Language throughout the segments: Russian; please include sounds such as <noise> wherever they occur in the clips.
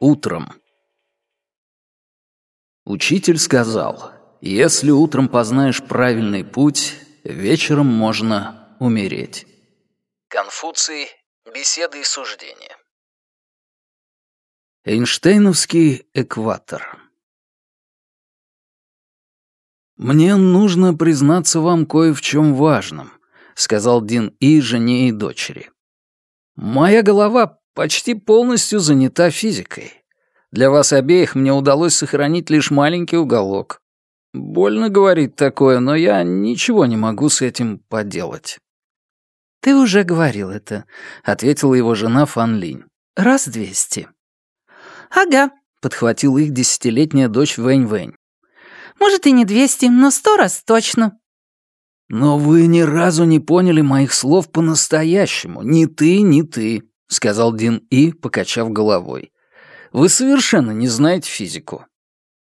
Утром. Учитель сказал, если утром познаешь правильный путь, вечером можно умереть. Конфуций. Беседы и суждения. Эйнштейновский экватор. «Мне нужно признаться вам кое в чем важном», — сказал Дин И жене и дочери. «Моя голова почти полностью занята физикой. Для вас обеих мне удалось сохранить лишь маленький уголок. Больно говорить такое, но я ничего не могу с этим поделать». «Ты уже говорил это», — ответила его жена Фан Линь. «Раз двести». «Ага», — подхватила их десятилетняя дочь Вэнь-Вэнь. Может, и не двести, но сто раз точно». «Но вы ни разу не поняли моих слов по-настоящему. Ни ты, ни ты», — сказал Дин И, покачав головой. «Вы совершенно не знаете физику».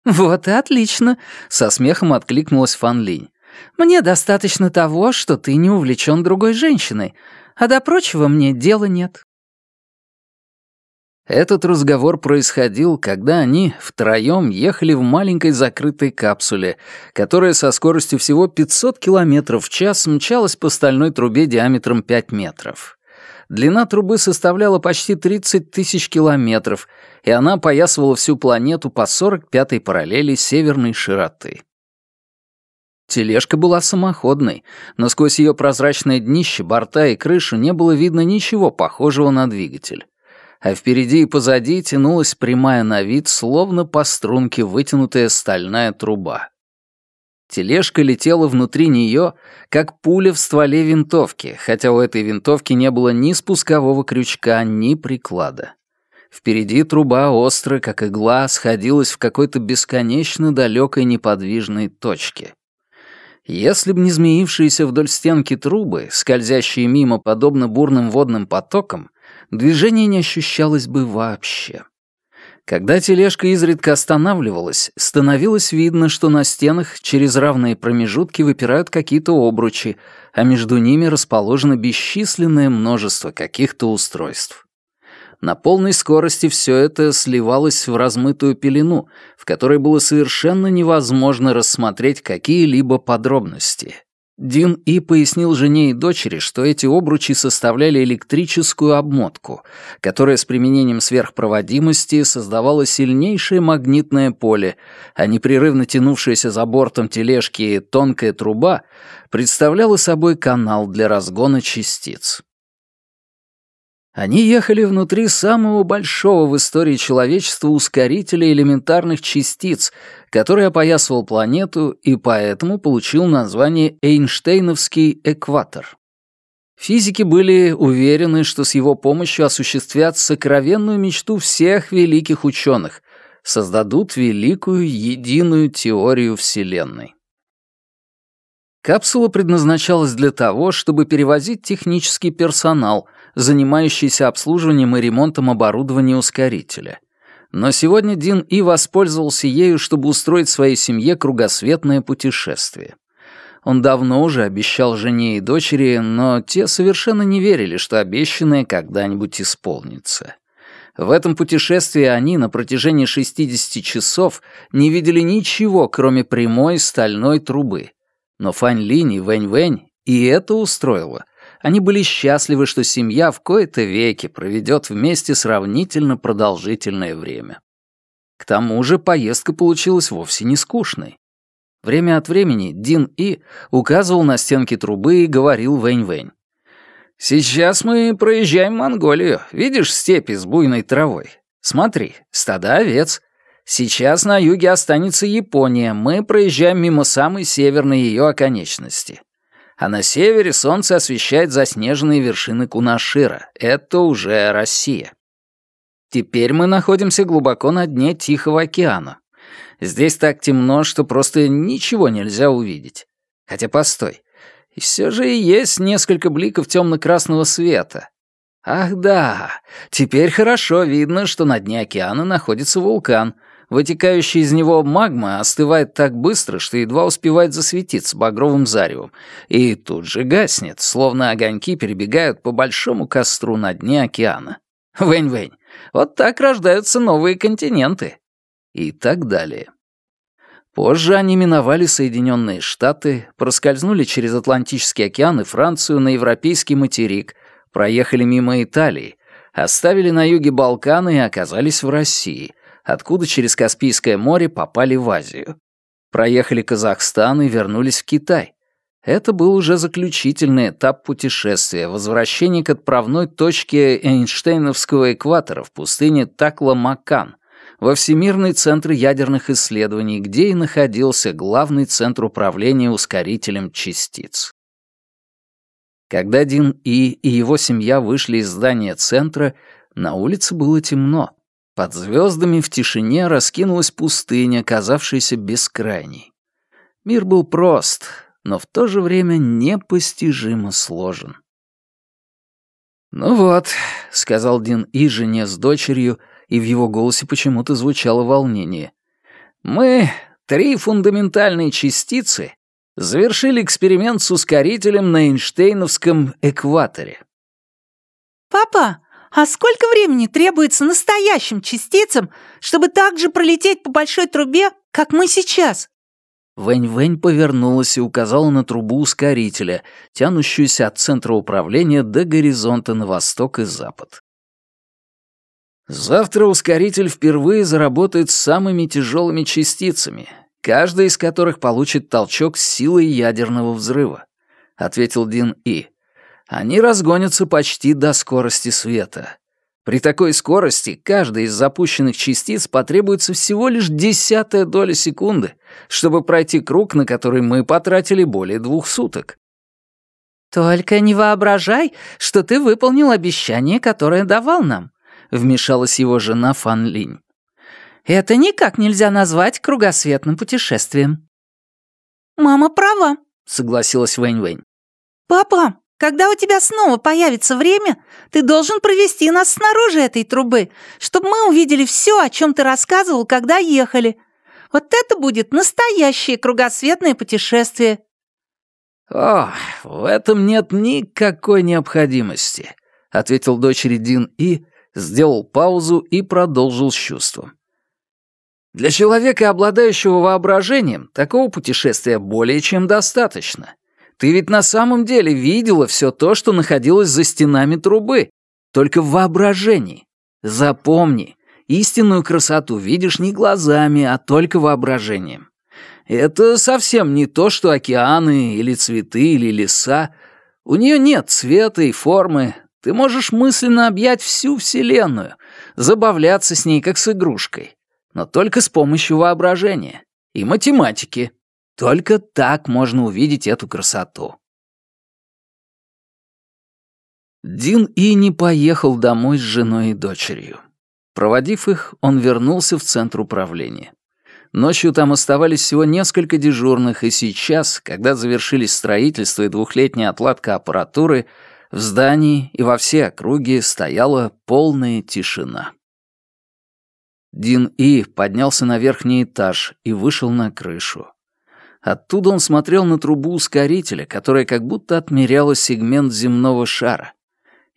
«Вот и отлично», — со смехом откликнулась Фан Линь. «Мне достаточно того, что ты не увлечен другой женщиной, а до прочего мне дела нет». Этот разговор происходил, когда они втроем ехали в маленькой закрытой капсуле, которая со скоростью всего 500 км в час мчалась по стальной трубе диаметром 5 метров. Длина трубы составляла почти 30 тысяч километров, и она опоясывала всю планету по 45-й параллели северной широты. Тележка была самоходной, но сквозь ее прозрачное днище, борта и крышу не было видно ничего похожего на двигатель а впереди и позади тянулась прямая на вид, словно по струнке вытянутая стальная труба. Тележка летела внутри нее, как пуля в стволе винтовки, хотя у этой винтовки не было ни спускового крючка, ни приклада. Впереди труба остро, как игла, сходилась в какой-то бесконечно далекой неподвижной точке. Если б не змеившиеся вдоль стенки трубы, скользящие мимо подобно бурным водным потокам, движения не ощущалось бы вообще. Когда тележка изредка останавливалась, становилось видно, что на стенах через равные промежутки выпирают какие-то обручи, а между ними расположено бесчисленное множество каких-то устройств. На полной скорости все это сливалось в размытую пелену, в которой было совершенно невозможно рассмотреть какие-либо подробности. Дин И пояснил жене и дочери, что эти обручи составляли электрическую обмотку, которая с применением сверхпроводимости создавала сильнейшее магнитное поле, а непрерывно тянувшаяся за бортом тележки тонкая труба представляла собой канал для разгона частиц. Они ехали внутри самого большого в истории человечества ускорителя элементарных частиц, который опоясывал планету и поэтому получил название Эйнштейновский экватор. Физики были уверены, что с его помощью осуществят сокровенную мечту всех великих ученых — создадут великую единую теорию Вселенной. Капсула предназначалась для того, чтобы перевозить технический персонал, занимающийся обслуживанием и ремонтом оборудования ускорителя. Но сегодня Дин И воспользовался ею, чтобы устроить своей семье кругосветное путешествие. Он давно уже обещал жене и дочери, но те совершенно не верили, что обещанное когда-нибудь исполнится. В этом путешествии они на протяжении 60 часов не видели ничего, кроме прямой стальной трубы. Но Фань Линь и Вэнь Вэнь и это устроило — они были счастливы, что семья в кои-то веки проведет вместе сравнительно продолжительное время. К тому же поездка получилась вовсе не скучной. Время от времени Дин И указывал на стенки трубы и говорил Вэнь-Вэнь. «Сейчас мы проезжаем Монголию. Видишь степи с буйной травой? Смотри, стада овец. Сейчас на юге останется Япония. Мы проезжаем мимо самой северной ее оконечности а на севере солнце освещает заснеженные вершины Кунашира. Это уже Россия. Теперь мы находимся глубоко на дне Тихого океана. Здесь так темно, что просто ничего нельзя увидеть. Хотя постой. Все же есть несколько бликов темно-красного света. Ах да, теперь хорошо видно, что на дне океана находится вулкан. Вытекающая из него магма остывает так быстро, что едва успевает засветиться багровым заревом, и тут же гаснет, словно огоньки перебегают по большому костру на дне океана. Вэнь-вэнь, вот так рождаются новые континенты. И так далее. Позже они миновали Соединенные Штаты, проскользнули через Атлантический океан и Францию на европейский материк, проехали мимо Италии, оставили на юге Балканы и оказались в России, откуда через Каспийское море попали в Азию. Проехали Казахстан и вернулись в Китай. Это был уже заключительный этап путешествия, возвращение к отправной точке Эйнштейновского экватора в пустыне Такла-Макан, во Всемирный центр ядерных исследований, где и находился главный центр управления ускорителем частиц. Когда Дин И и его семья вышли из здания центра, на улице было темно. Под звездами в тишине раскинулась пустыня, казавшаяся бескрайней. Мир был прост, но в то же время непостижимо сложен. «Ну вот», — сказал Дин И жене с дочерью, и в его голосе почему-то звучало волнение. «Мы, три фундаментальные частицы, завершили эксперимент с ускорителем на Эйнштейновском экваторе». «Папа, а сколько времени требуется настоящим частицам, чтобы так же пролететь по большой трубе, как мы сейчас?» Вэнь-Вэнь повернулась и указала на трубу ускорителя, тянущуюся от центра управления до горизонта на восток и запад. Завтра ускоритель впервые заработает с самыми тяжелыми частицами, каждая из которых получит толчок с силой ядерного взрыва, ответил Дин И. Они разгонятся почти до скорости света. При такой скорости каждой из запущенных частиц потребуется всего лишь десятая доля секунды, чтобы пройти круг, на который мы потратили более двух суток. «Только не воображай, что ты выполнил обещание, которое давал нам», — вмешалась его жена Фан Линь. «Это никак нельзя назвать кругосветным путешествием». «Мама права», — согласилась Вэнь-Вэнь. «Папа, когда у тебя снова появится время, ты должен провести нас снаружи этой трубы, чтобы мы увидели все, о чем ты рассказывал, когда ехали. Вот это будет настоящее кругосветное путешествие». «О, в этом нет никакой необходимости», — ответил дочери Дин И, сделал паузу и продолжил с чувством. «Для человека, обладающего воображением, такого путешествия более чем достаточно. Ты ведь на самом деле видела все то, что находилось за стенами трубы, только в воображении. Запомни, истинную красоту видишь не глазами, а только воображением. Это совсем не то, что океаны или цветы или леса. У нее нет цвета и формы. Ты можешь мысленно объять всю Вселенную, забавляться с ней как с игрушкой, но только с помощью воображения и математики. Только так можно увидеть эту красоту. Дин И не поехал домой с женой и дочерью. Проводив их, он вернулся в центр управления. Ночью там оставались всего несколько дежурных, и сейчас, когда завершились строительство и двухлетняя отладка аппаратуры, в здании и во всей округе стояла полная тишина. Дин И поднялся на верхний этаж и вышел на крышу. Оттуда он смотрел на трубу ускорителя, которая как будто отмеряла сегмент земного шара.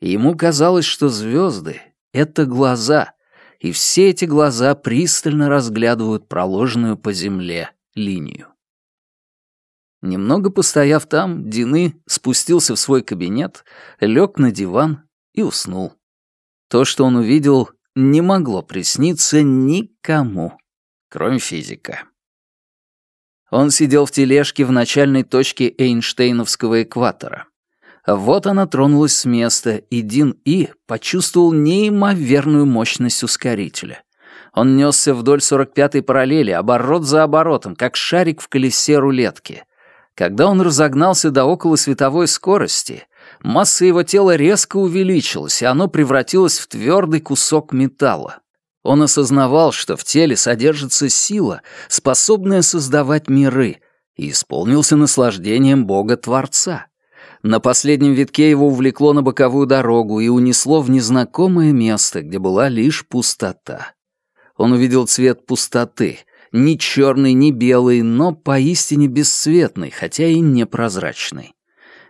И ему казалось, что звезды — это глаза, и все эти глаза пристально разглядывают проложенную по земле линию. Немного постояв там, Дины спустился в свой кабинет, лег на диван и уснул. То, что он увидел, не могло присниться никому, кроме физика. Он сидел в тележке в начальной точке Эйнштейновского экватора. Вот она тронулась с места, и Дин И почувствовал неимоверную мощность ускорителя. Он несся вдоль 45-й параллели, оборот за оборотом, как шарик в колесе рулетки. Когда он разогнался до около световой скорости, масса его тела резко увеличилась, и оно превратилось в твердый кусок металла. Он осознавал, что в теле содержится сила, способная создавать миры, и исполнился наслаждением Бога-Творца. На последнем витке его увлекло на боковую дорогу и унесло в незнакомое место, где была лишь пустота. Он увидел цвет пустоты, ни черный, ни белый, но поистине бесцветный, хотя и непрозрачный.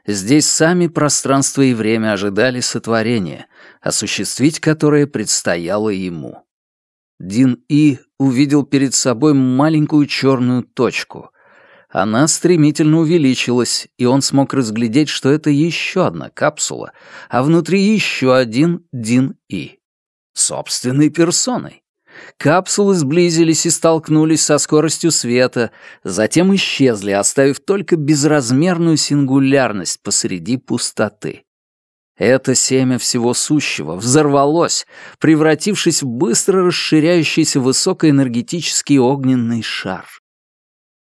Здесь сами пространство и время ожидали сотворения, осуществить которое предстояло ему. Дин И увидел перед собой маленькую черную точку. Она стремительно увеличилась, и он смог разглядеть, что это еще одна капсула, а внутри еще один Дин И. Собственной персоной. Капсулы сблизились и столкнулись со скоростью света, затем исчезли, оставив только безразмерную сингулярность посреди пустоты. Это семя всего сущего взорвалось, превратившись в быстро расширяющийся высокоэнергетический огненный шар.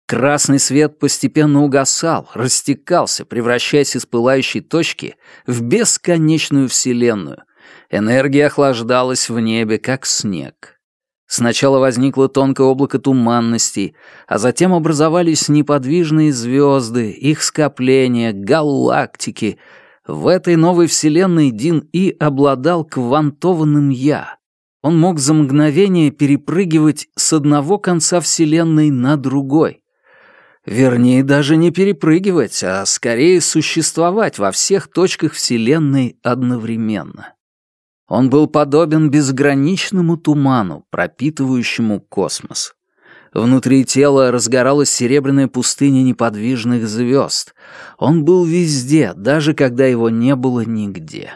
Красный свет постепенно угасал, растекался, превращаясь из пылающей точки в бесконечную вселенную. Энергия охлаждалась в небе, как снег. Сначала возникло тонкое облако туманностей, а затем образовались неподвижные звезды, их скопления, галактики — в этой новой вселенной Дин И обладал квантованным «я». Он мог за мгновение перепрыгивать с одного конца вселенной на другой. Вернее, даже не перепрыгивать, а скорее существовать во всех точках вселенной одновременно. Он был подобен безграничному туману, пропитывающему космос. Внутри тела разгоралась серебряная пустыня неподвижных звезд. Он был везде, даже когда его не было нигде.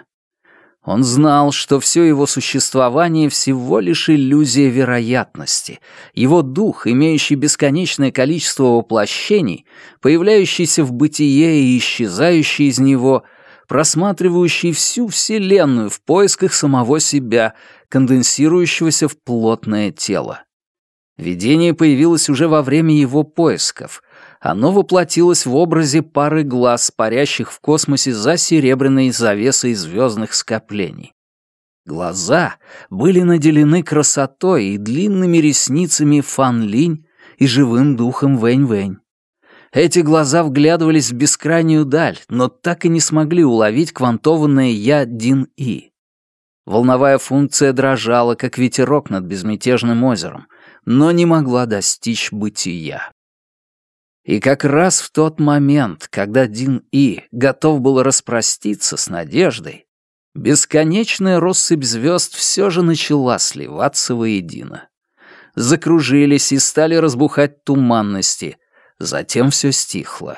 Он знал, что все его существование всего лишь иллюзия вероятности. Его дух, имеющий бесконечное количество воплощений, появляющийся в бытие и исчезающий из него, просматривающий всю Вселенную в поисках самого себя, конденсирующегося в плотное тело. Видение появилось уже во время его поисков. Оно воплотилось в образе пары глаз, парящих в космосе за серебряной завесой звездных скоплений. Глаза были наделены красотой и длинными ресницами Фан Линь и живым духом Вэнь-Вэнь. Эти глаза вглядывались в бескрайнюю даль, но так и не смогли уловить квантованное «я» Дин И. Волновая функция дрожала, как ветерок над безмятежным озером — но не могла достичь бытия. И как раз в тот момент, когда Дин И готов был распроститься с надеждой, бесконечная россыпь звезд все же начала сливаться воедино. Закружились и стали разбухать туманности, затем все стихло.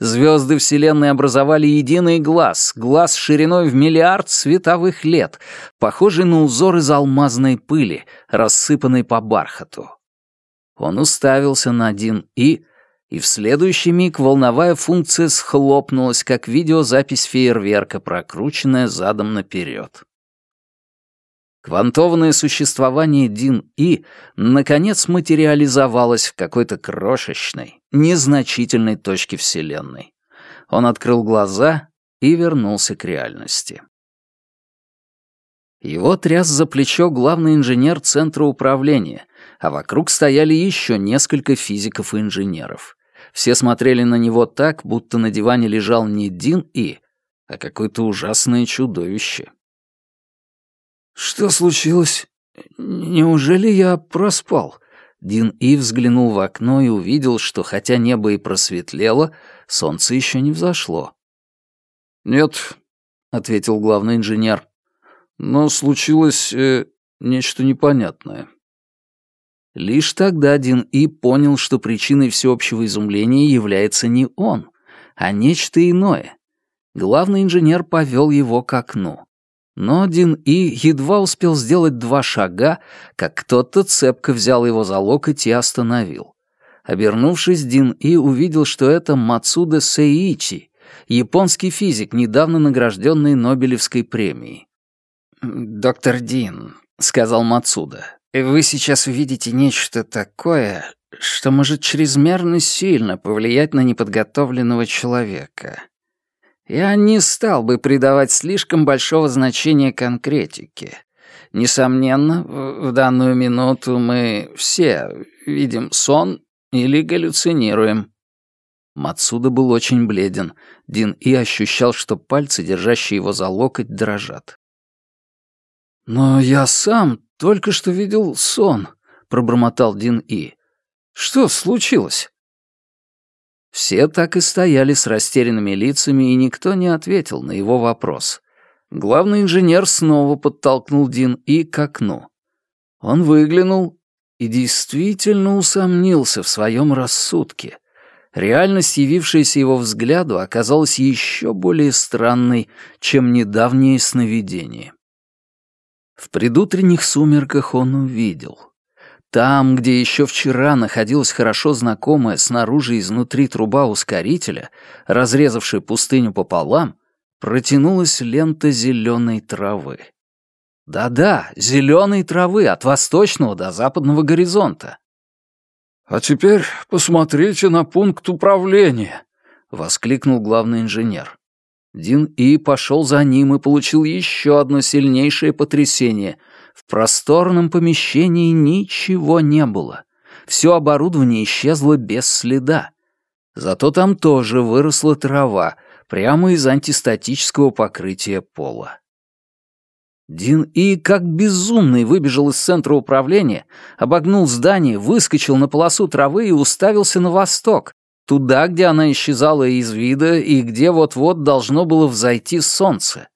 Звезды Вселенной образовали единый глаз, глаз шириной в миллиард световых лет, похожий на узор из алмазной пыли, рассыпанной по бархату. Он уставился на один и, и в следующий миг волновая функция схлопнулась, как видеозапись фейерверка, прокрученная задом наперед. Квантованное существование Дин И наконец материализовалось в какой-то крошечной, незначительной точке Вселенной. Он открыл глаза и вернулся к реальности. Его тряс за плечо главный инженер Центра управления, а вокруг стояли еще несколько физиков и инженеров. Все смотрели на него так, будто на диване лежал не Дин И, а какое-то ужасное чудовище. «Что случилось? Неужели я проспал?» Дин И взглянул в окно и увидел, что хотя небо и просветлело, солнце еще не взошло. «Нет», — ответил главный инженер, — «но случилось э, нечто непонятное». Лишь тогда Дин И понял, что причиной всеобщего изумления является не он, а нечто иное. Главный инженер повел его к окну. Но Дин И едва успел сделать два шага, как кто-то цепко взял его за локоть и остановил. Обернувшись, Дин И увидел, что это Мацуда Сэйичи, японский физик, недавно награжденный Нобелевской премией. «Доктор Дин», — сказал Мацуда, — «вы сейчас увидите нечто такое, что может чрезмерно сильно повлиять на неподготовленного человека. Я не стал бы придавать слишком большого значения конкретике. Несомненно, в данную минуту мы все видим сон или галлюцинируем. Мацуда был очень бледен. Дин И ощущал, что пальцы, держащие его за локоть, дрожат. «Но я сам только что видел сон», — пробормотал Дин И. «Что случилось?» Все так и стояли с растерянными лицами, и никто не ответил на его вопрос. Главный инженер снова подтолкнул Дин И к окну. Он выглянул и действительно усомнился в своем рассудке. Реальность, явившаяся его взгляду, оказалась еще более странной, чем недавнее сновидение. В предутренних сумерках он увидел. Там, где еще вчера находилась хорошо знакомая снаружи и изнутри труба ускорителя, разрезавшая пустыню пополам, протянулась лента зеленой травы. Да-да, зеленой травы от восточного до западного горизонта. «А теперь посмотрите на пункт управления», — воскликнул главный инженер. Дин И пошел за ним и получил еще одно сильнейшее потрясение. В просторном помещении ничего не было. Все оборудование исчезло без следа. Зато там тоже выросла трава, прямо из антистатического покрытия пола. Дин И как безумный выбежал из центра управления, обогнул здание, выскочил на полосу травы и уставился на восток, туда, где она исчезала из вида и где вот-вот должно было взойти солнце.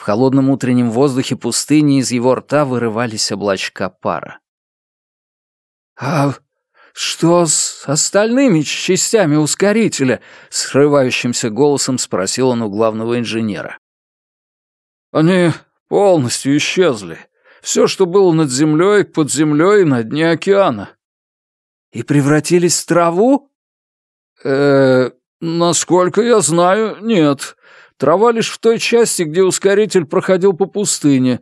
В холодном утреннем воздухе пустыни из его рта вырывались облачка пара. «А что с остальными частями ускорителя?» — срывающимся голосом спросил он у главного инженера. «Они полностью исчезли. Все, что было над землей, под землей и на дне океана». «И превратились в траву?» э насколько я знаю, нет. Трава лишь в той части, где ускоритель проходил по пустыне.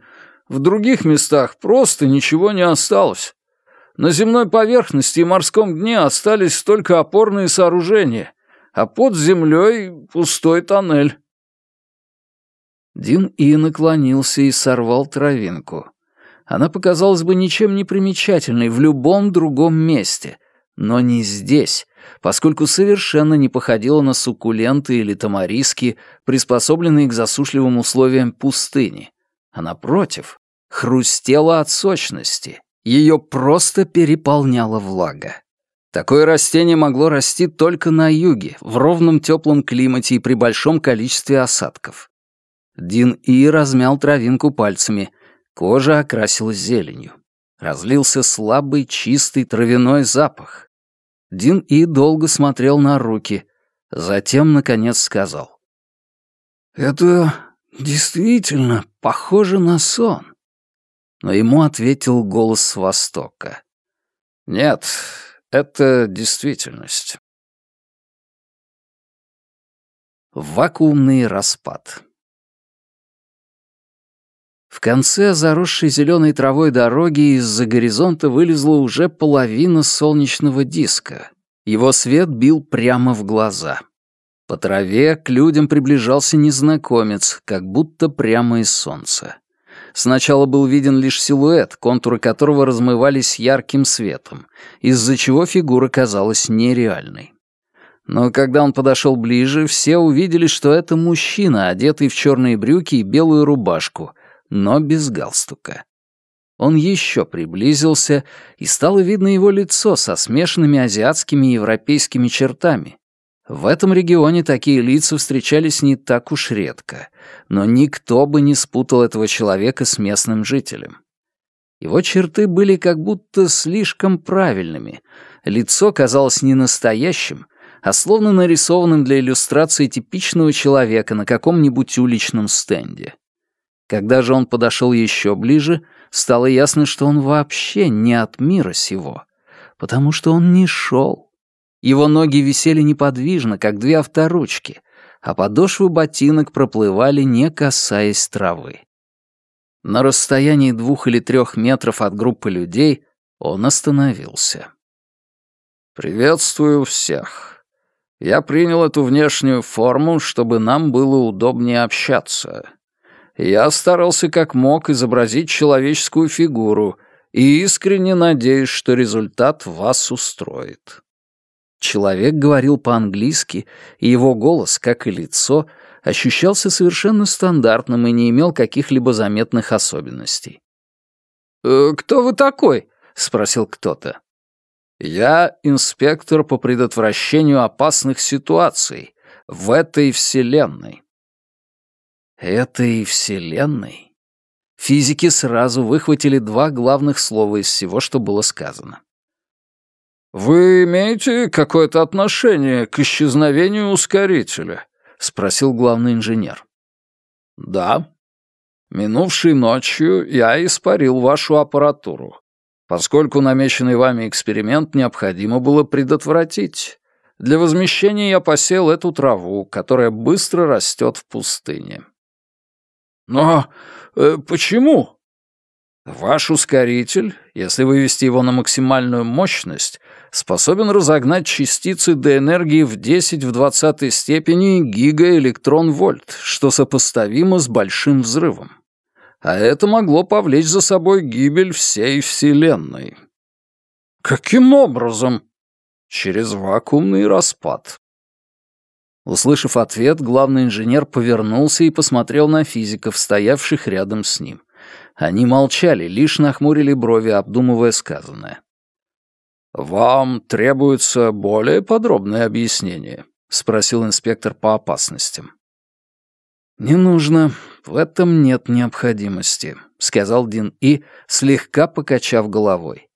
В других местах просто ничего не осталось. На земной поверхности и морском дне остались только опорные сооружения, а под землей пустой тоннель. Дин И наклонился и сорвал травинку. Она показалась бы ничем не примечательной в любом другом месте, но не здесь, поскольку совершенно не походила на суккуленты или тамариски, приспособленные к засушливым условиям пустыни, а напротив, хрустела от сочности. Ее просто переполняла влага. Такое растение могло расти только на юге, в ровном теплом климате и при большом количестве осадков. Дин И размял травинку пальцами, кожа окрасилась зеленью. Разлился слабый чистый травяной запах. Дин И долго смотрел на руки, затем, наконец, сказал. «Это действительно похоже на сон». Но ему ответил голос с Востока. «Нет, это действительность». Вакуумный распад в конце заросшей зеленой травой дороги из-за горизонта вылезла уже половина солнечного диска. Его свет бил прямо в глаза. По траве к людям приближался незнакомец, как будто прямо из солнца. Сначала был виден лишь силуэт, контуры которого размывались ярким светом, из-за чего фигура казалась нереальной. Но когда он подошел ближе, все увидели, что это мужчина, одетый в черные брюки и белую рубашку, но без галстука. Он еще приблизился, и стало видно его лицо со смешанными азиатскими и европейскими чертами. В этом регионе такие лица встречались не так уж редко, но никто бы не спутал этого человека с местным жителем. Его черты были как будто слишком правильными, лицо казалось не настоящим, а словно нарисованным для иллюстрации типичного человека на каком-нибудь уличном стенде. Когда же он подошел еще ближе, стало ясно, что он вообще не от мира сего, потому что он не шел. Его ноги висели неподвижно, как две авторучки, а подошвы ботинок проплывали, не касаясь травы. На расстоянии двух или трех метров от группы людей он остановился. «Приветствую всех. Я принял эту внешнюю форму, чтобы нам было удобнее общаться. Я старался как мог изобразить человеческую фигуру и искренне надеюсь, что результат вас устроит». Человек говорил по-английски, и его голос, как и лицо, ощущался совершенно стандартным и не имел каких-либо заметных особенностей. «Э, «Кто вы такой?» — спросил кто-то. «Я инспектор по предотвращению опасных ситуаций в этой вселенной». «Этой вселенной?» Физики сразу выхватили два главных слова из всего, что было сказано. «Вы имеете какое-то отношение к исчезновению ускорителя?» — спросил главный инженер. «Да. Минувшей ночью я испарил вашу аппаратуру. Поскольку намеченный вами эксперимент необходимо было предотвратить. Для возмещения я посел эту траву, которая быстро растет в пустыне». «Но э, почему?» Ваш ускоритель, если вывести его на максимальную мощность, способен разогнать частицы до энергии в 10 в 20 степени гигаэлектрон-вольт, что сопоставимо с большим взрывом. А это могло повлечь за собой гибель всей Вселенной. Каким образом? Через вакуумный распад. Услышав ответ, главный инженер повернулся и посмотрел на физиков, стоявших рядом с ним. Они молчали, лишь нахмурили брови, обдумывая сказанное. «Вам требуется более подробное объяснение?» — спросил инспектор по опасностям. «Не нужно. В этом нет необходимости», — сказал Дин И, слегка покачав головой.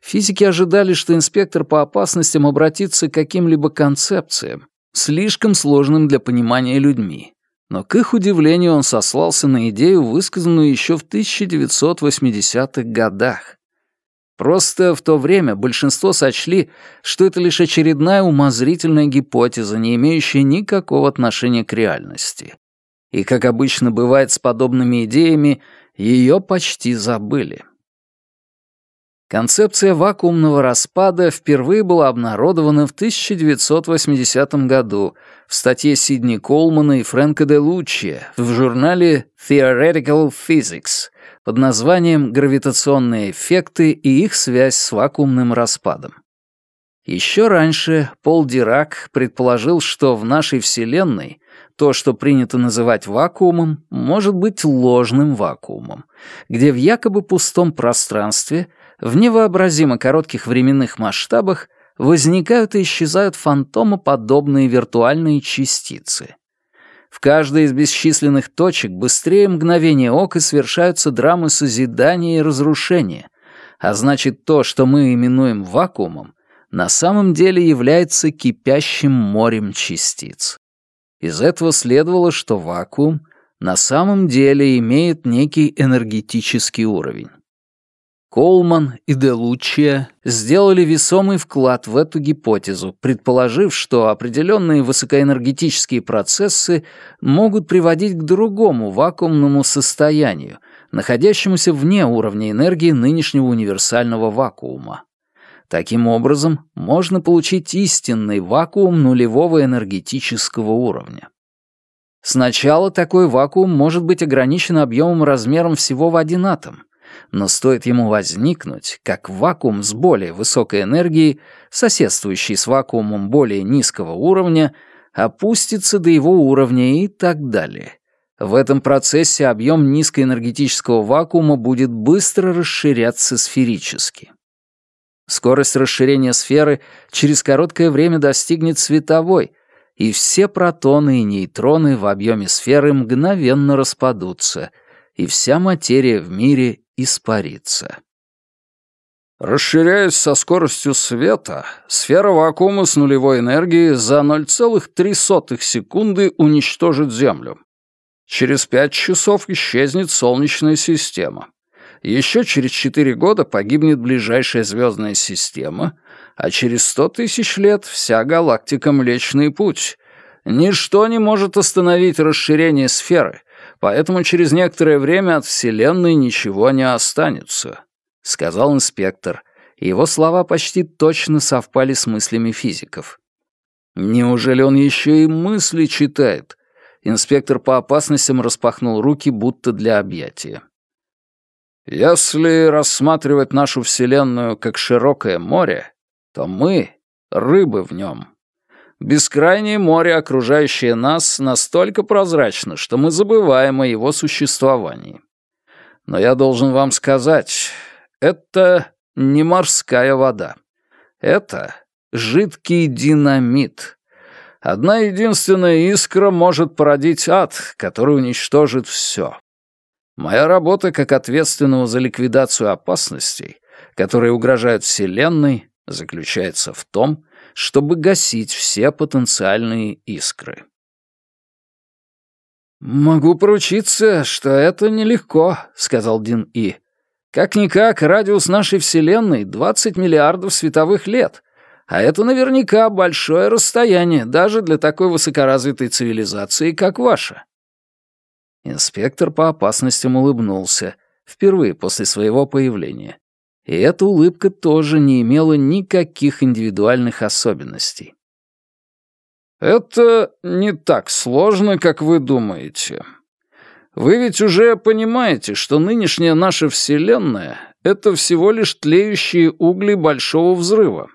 Физики ожидали, что инспектор по опасностям обратится к каким-либо концепциям, слишком сложным для понимания людьми. Но к их удивлению он сослался на идею, высказанную еще в 1980-х годах. Просто в то время большинство сочли, что это лишь очередная умозрительная гипотеза, не имеющая никакого отношения к реальности. И, как обычно бывает с подобными идеями, ее почти забыли. Концепция вакуумного распада впервые была обнародована в 1980 году в статье Сидни Колмана и Фрэнка де Луччи в журнале Theoretical Physics под названием «Гравитационные эффекты и их связь с вакуумным распадом». Еще раньше Пол Дирак предположил, что в нашей Вселенной то, что принято называть вакуумом, может быть ложным вакуумом, где в якобы пустом пространстве — в невообразимо коротких временных масштабах возникают и исчезают фантомоподобные виртуальные частицы. В каждой из бесчисленных точек быстрее мгновения ока совершаются драмы созидания и разрушения, а значит то, что мы именуем вакуумом, на самом деле является кипящим морем частиц. Из этого следовало, что вакуум на самом деле имеет некий энергетический уровень. Колман и Де Лучия сделали весомый вклад в эту гипотезу, предположив, что определенные высокоэнергетические процессы могут приводить к другому вакуумному состоянию, находящемуся вне уровня энергии нынешнего универсального вакуума. Таким образом, можно получить истинный вакуум нулевого энергетического уровня. Сначала такой вакуум может быть ограничен объемом размером всего в один атом — но стоит ему возникнуть, как вакуум с более высокой энергией, соседствующий с вакуумом более низкого уровня, опустится до его уровня и так далее. В этом процессе объем низкоэнергетического вакуума будет быстро расширяться сферически. Скорость расширения сферы через короткое время достигнет световой, и все протоны и нейтроны в объеме сферы мгновенно распадутся, и вся материя в мире испариться. Расширяясь со скоростью света, сфера вакуума с нулевой энергией за 0,3 секунды уничтожит Землю. Через пять часов исчезнет Солнечная система. Еще через четыре года погибнет ближайшая звездная система, а через сто тысяч лет вся галактика Млечный Путь. Ничто не может остановить расширение сферы, поэтому через некоторое время от Вселенной ничего не останется», — сказал инспектор, и его слова почти точно совпали с мыслями физиков. «Неужели он еще и мысли читает?» Инспектор по опасностям распахнул руки, будто для объятия. «Если рассматривать нашу Вселенную как широкое море, то мы — рыбы в нем», Бескрайнее море, окружающее нас, настолько прозрачно, что мы забываем о его существовании. Но я должен вам сказать, это не морская вода. Это жидкий динамит. Одна единственная искра может породить ад, который уничтожит все. Моя работа как ответственного за ликвидацию опасностей, которые угрожают Вселенной, заключается в том, чтобы гасить все потенциальные искры. «Могу поручиться, что это нелегко», — сказал Дин И. «Как-никак, радиус нашей Вселенной — 20 миллиардов световых лет, а это наверняка большое расстояние даже для такой высокоразвитой цивилизации, как ваша». Инспектор по опасностям улыбнулся, впервые после своего появления. И эта улыбка тоже не имела никаких индивидуальных особенностей. «Это не так сложно, как вы думаете. Вы ведь уже понимаете, что нынешняя наша Вселенная — это всего лишь тлеющие угли Большого Взрыва.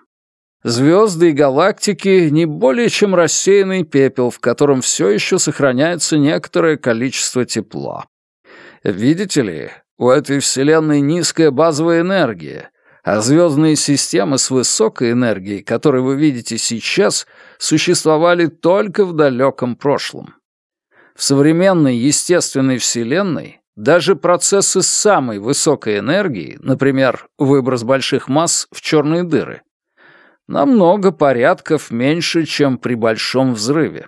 Звезды и галактики — не более чем рассеянный пепел, в котором все еще сохраняется некоторое количество тепла. Видите ли, у этой Вселенной низкая базовая энергия, а звездные системы с высокой энергией, которые вы видите сейчас, существовали только в далеком прошлом. В современной естественной Вселенной даже процессы с самой высокой энергией, например, выброс больших масс в черные дыры, намного порядков меньше, чем при большом взрыве.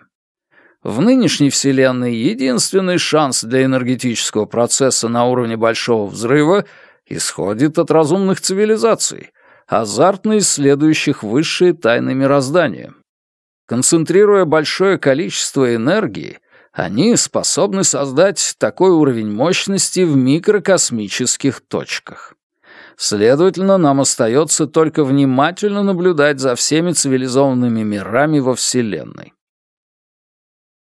В нынешней Вселенной единственный шанс для энергетического процесса на уровне Большого Взрыва исходит от разумных цивилизаций, азартно исследующих высшие тайны мироздания. Концентрируя большое количество энергии, они способны создать такой уровень мощности в микрокосмических точках. Следовательно, нам остается только внимательно наблюдать за всеми цивилизованными мирами во Вселенной.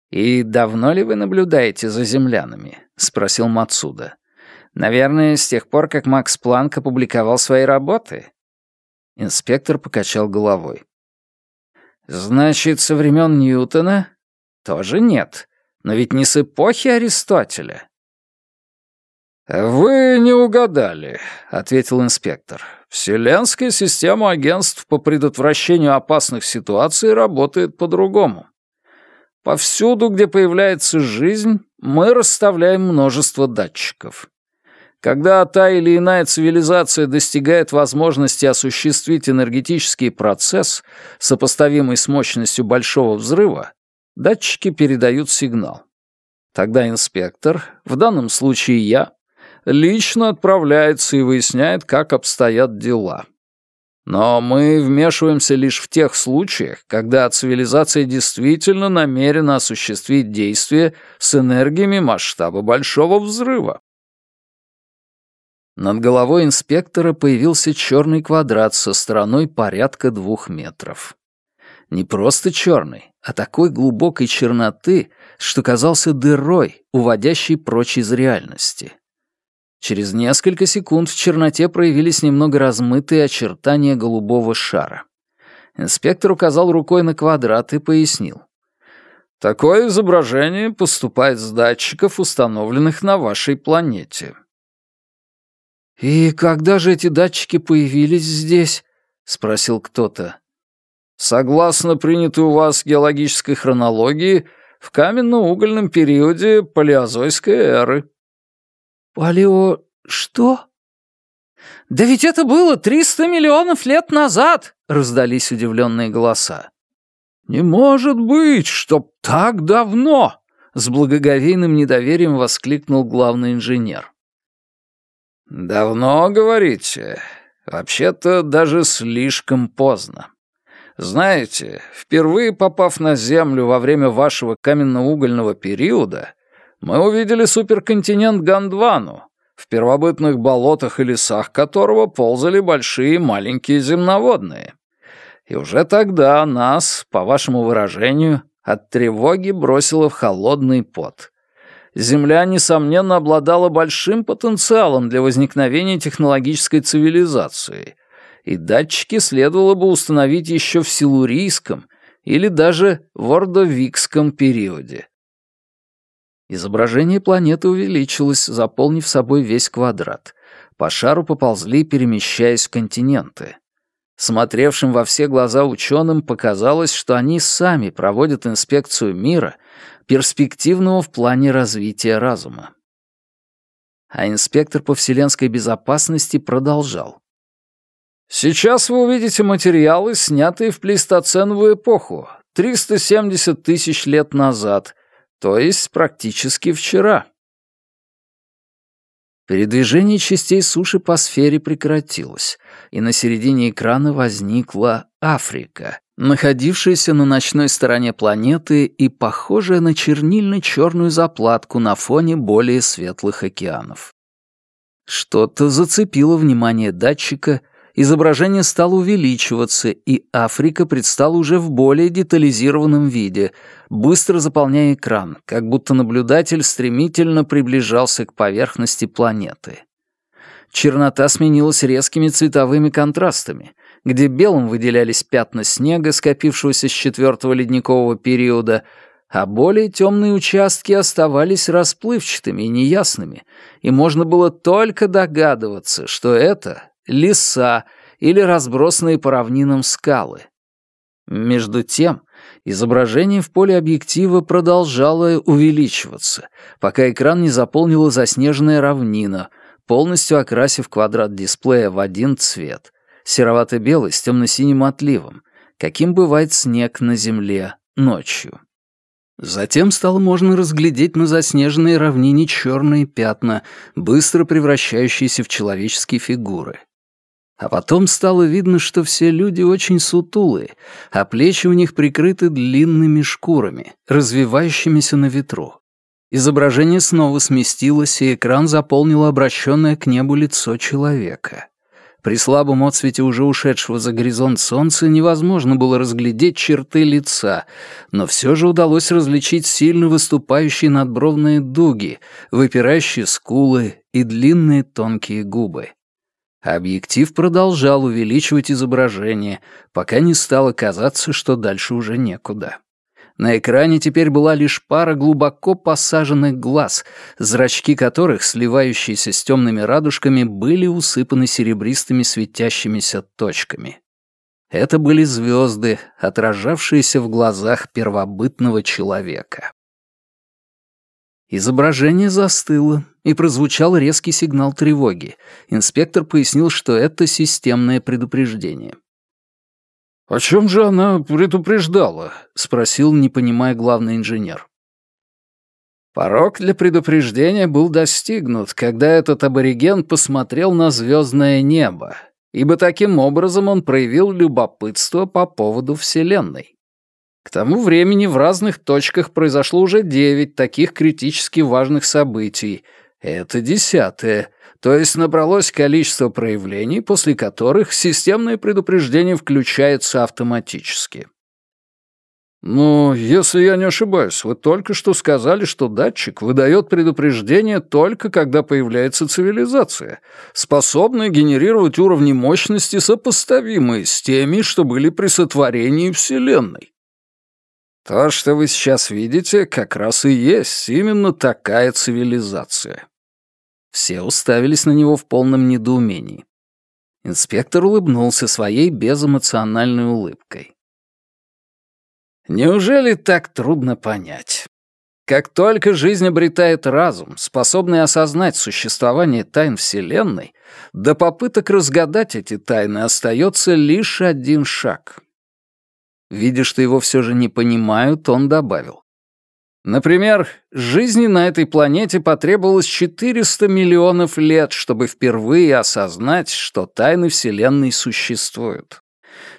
«И давно ли вы наблюдаете за землянами?» — спросил Мацуда. «Наверное, с тех пор, как Макс Планк опубликовал свои работы?» Инспектор покачал головой. «Значит, со времен Ньютона?» «Тоже нет. Но ведь не с эпохи Аристотеля». «Вы не угадали», — ответил инспектор. «Вселенская система агентств по предотвращению опасных ситуаций работает по-другому. Повсюду, где появляется жизнь, мы расставляем множество датчиков. Когда та или иная цивилизация достигает возможности осуществить энергетический процесс, сопоставимый с мощностью большого взрыва, датчики передают сигнал. Тогда инспектор, в данном случае я, лично отправляется и выясняет, как обстоят дела. Но мы вмешиваемся лишь в тех случаях, когда цивилизация действительно намерена осуществить действие с энергиями масштаба большого взрыва. Над головой инспектора появился черный квадрат со стороной порядка двух метров. Не просто черный, а такой глубокой черноты, что казался дырой, уводящей прочь из реальности. Через несколько секунд в черноте проявились немного размытые очертания голубого шара. Инспектор указал рукой на квадрат и пояснил. «Такое изображение поступает с датчиков, установленных на вашей планете». «И когда же эти датчики появились здесь?» — спросил кто-то. «Согласно принятой у вас геологической хронологии, в каменно-угольном периоде палеозойской эры», «Палео... что?» «Да ведь это было триста миллионов лет назад!» — раздались удивленные голоса. «Не может быть, чтоб так давно!» — с благоговейным недоверием воскликнул главный инженер. «Давно, говорите? Вообще-то даже слишком поздно. Знаете, впервые попав на Землю во время вашего каменно-угольного периода, мы увидели суперконтинент Гондвану, в первобытных болотах и лесах которого ползали большие и маленькие земноводные. И уже тогда нас, по вашему выражению, от тревоги бросило в холодный пот. Земля, несомненно, обладала большим потенциалом для возникновения технологической цивилизации, и датчики следовало бы установить еще в силурийском или даже в ордовикском периоде. Изображение планеты увеличилось, заполнив собой весь квадрат. По шару поползли, перемещаясь континенты. Смотревшим во все глаза ученым показалось, что они сами проводят инспекцию мира, перспективного в плане развития разума. А инспектор по вселенской безопасности продолжал. «Сейчас вы увидите материалы, снятые в плейстоценовую эпоху, 370 тысяч лет назад, то есть практически вчера». Передвижение частей суши по сфере прекратилось, и на середине экрана возникла Африка, находившаяся на ночной стороне планеты и похожая на чернильно-черную заплатку на фоне более светлых океанов. Что-то зацепило внимание датчика, изображение стало увеличиваться, и Африка предстала уже в более детализированном виде, быстро заполняя экран, как будто наблюдатель стремительно приближался к поверхности планеты. Чернота сменилась резкими цветовыми контрастами, где белым выделялись пятна снега, скопившегося с четвертого ледникового периода, а более темные участки оставались расплывчатыми и неясными, и можно было только догадываться, что это леса или разбросанные по равнинам скалы. Между тем, изображение в поле объектива продолжало увеличиваться, пока экран не заполнила заснеженная равнина, полностью окрасив квадрат дисплея в один цвет, серовато-белый с темно-синим отливом, каким бывает снег на земле ночью. Затем стало можно разглядеть на заснеженной равнине черные пятна, быстро превращающиеся в человеческие фигуры. А потом стало видно, что все люди очень сутулые, а плечи у них прикрыты длинными шкурами, развивающимися на ветру. Изображение снова сместилось, и экран заполнило обращенное к небу лицо человека. При слабом отсвете уже ушедшего за горизонт солнца невозможно было разглядеть черты лица, но все же удалось различить сильно выступающие надбровные дуги, выпирающие скулы и длинные тонкие губы. Объектив продолжал увеличивать изображение, пока не стало казаться, что дальше уже некуда. На экране теперь была лишь пара глубоко посаженных глаз, зрачки которых, сливающиеся с темными радужками, были усыпаны серебристыми светящимися точками. Это были звезды, отражавшиеся в глазах первобытного человека. Изображение застыло, и прозвучал резкий сигнал тревоги. Инспектор пояснил, что это системное предупреждение. «О чем же она предупреждала?» — спросил, не понимая главный инженер. Порог для предупреждения был достигнут, когда этот абориген посмотрел на звездное небо, ибо таким образом он проявил любопытство по поводу Вселенной. К тому времени в разных точках произошло уже девять таких критически важных событий. Это десятое, то есть набралось количество проявлений, после которых системное предупреждение включается автоматически. «Ну, если я не ошибаюсь, вы только что сказали, что датчик выдает предупреждение только когда появляется цивилизация, способная генерировать уровни мощности, сопоставимые с теми, что были при сотворении Вселенной. То, что вы сейчас видите, как раз и есть именно такая цивилизация». Все уставились на него в полном недоумении. Инспектор улыбнулся своей безэмоциональной улыбкой. Неужели так трудно понять? Как только жизнь обретает разум, способный осознать существование тайн Вселенной, до попыток разгадать эти тайны остается лишь один шаг. Видя, что его все же не понимают, он добавил. Например, жизни на этой планете потребовалось 400 миллионов лет, чтобы впервые осознать, что тайны Вселенной существуют.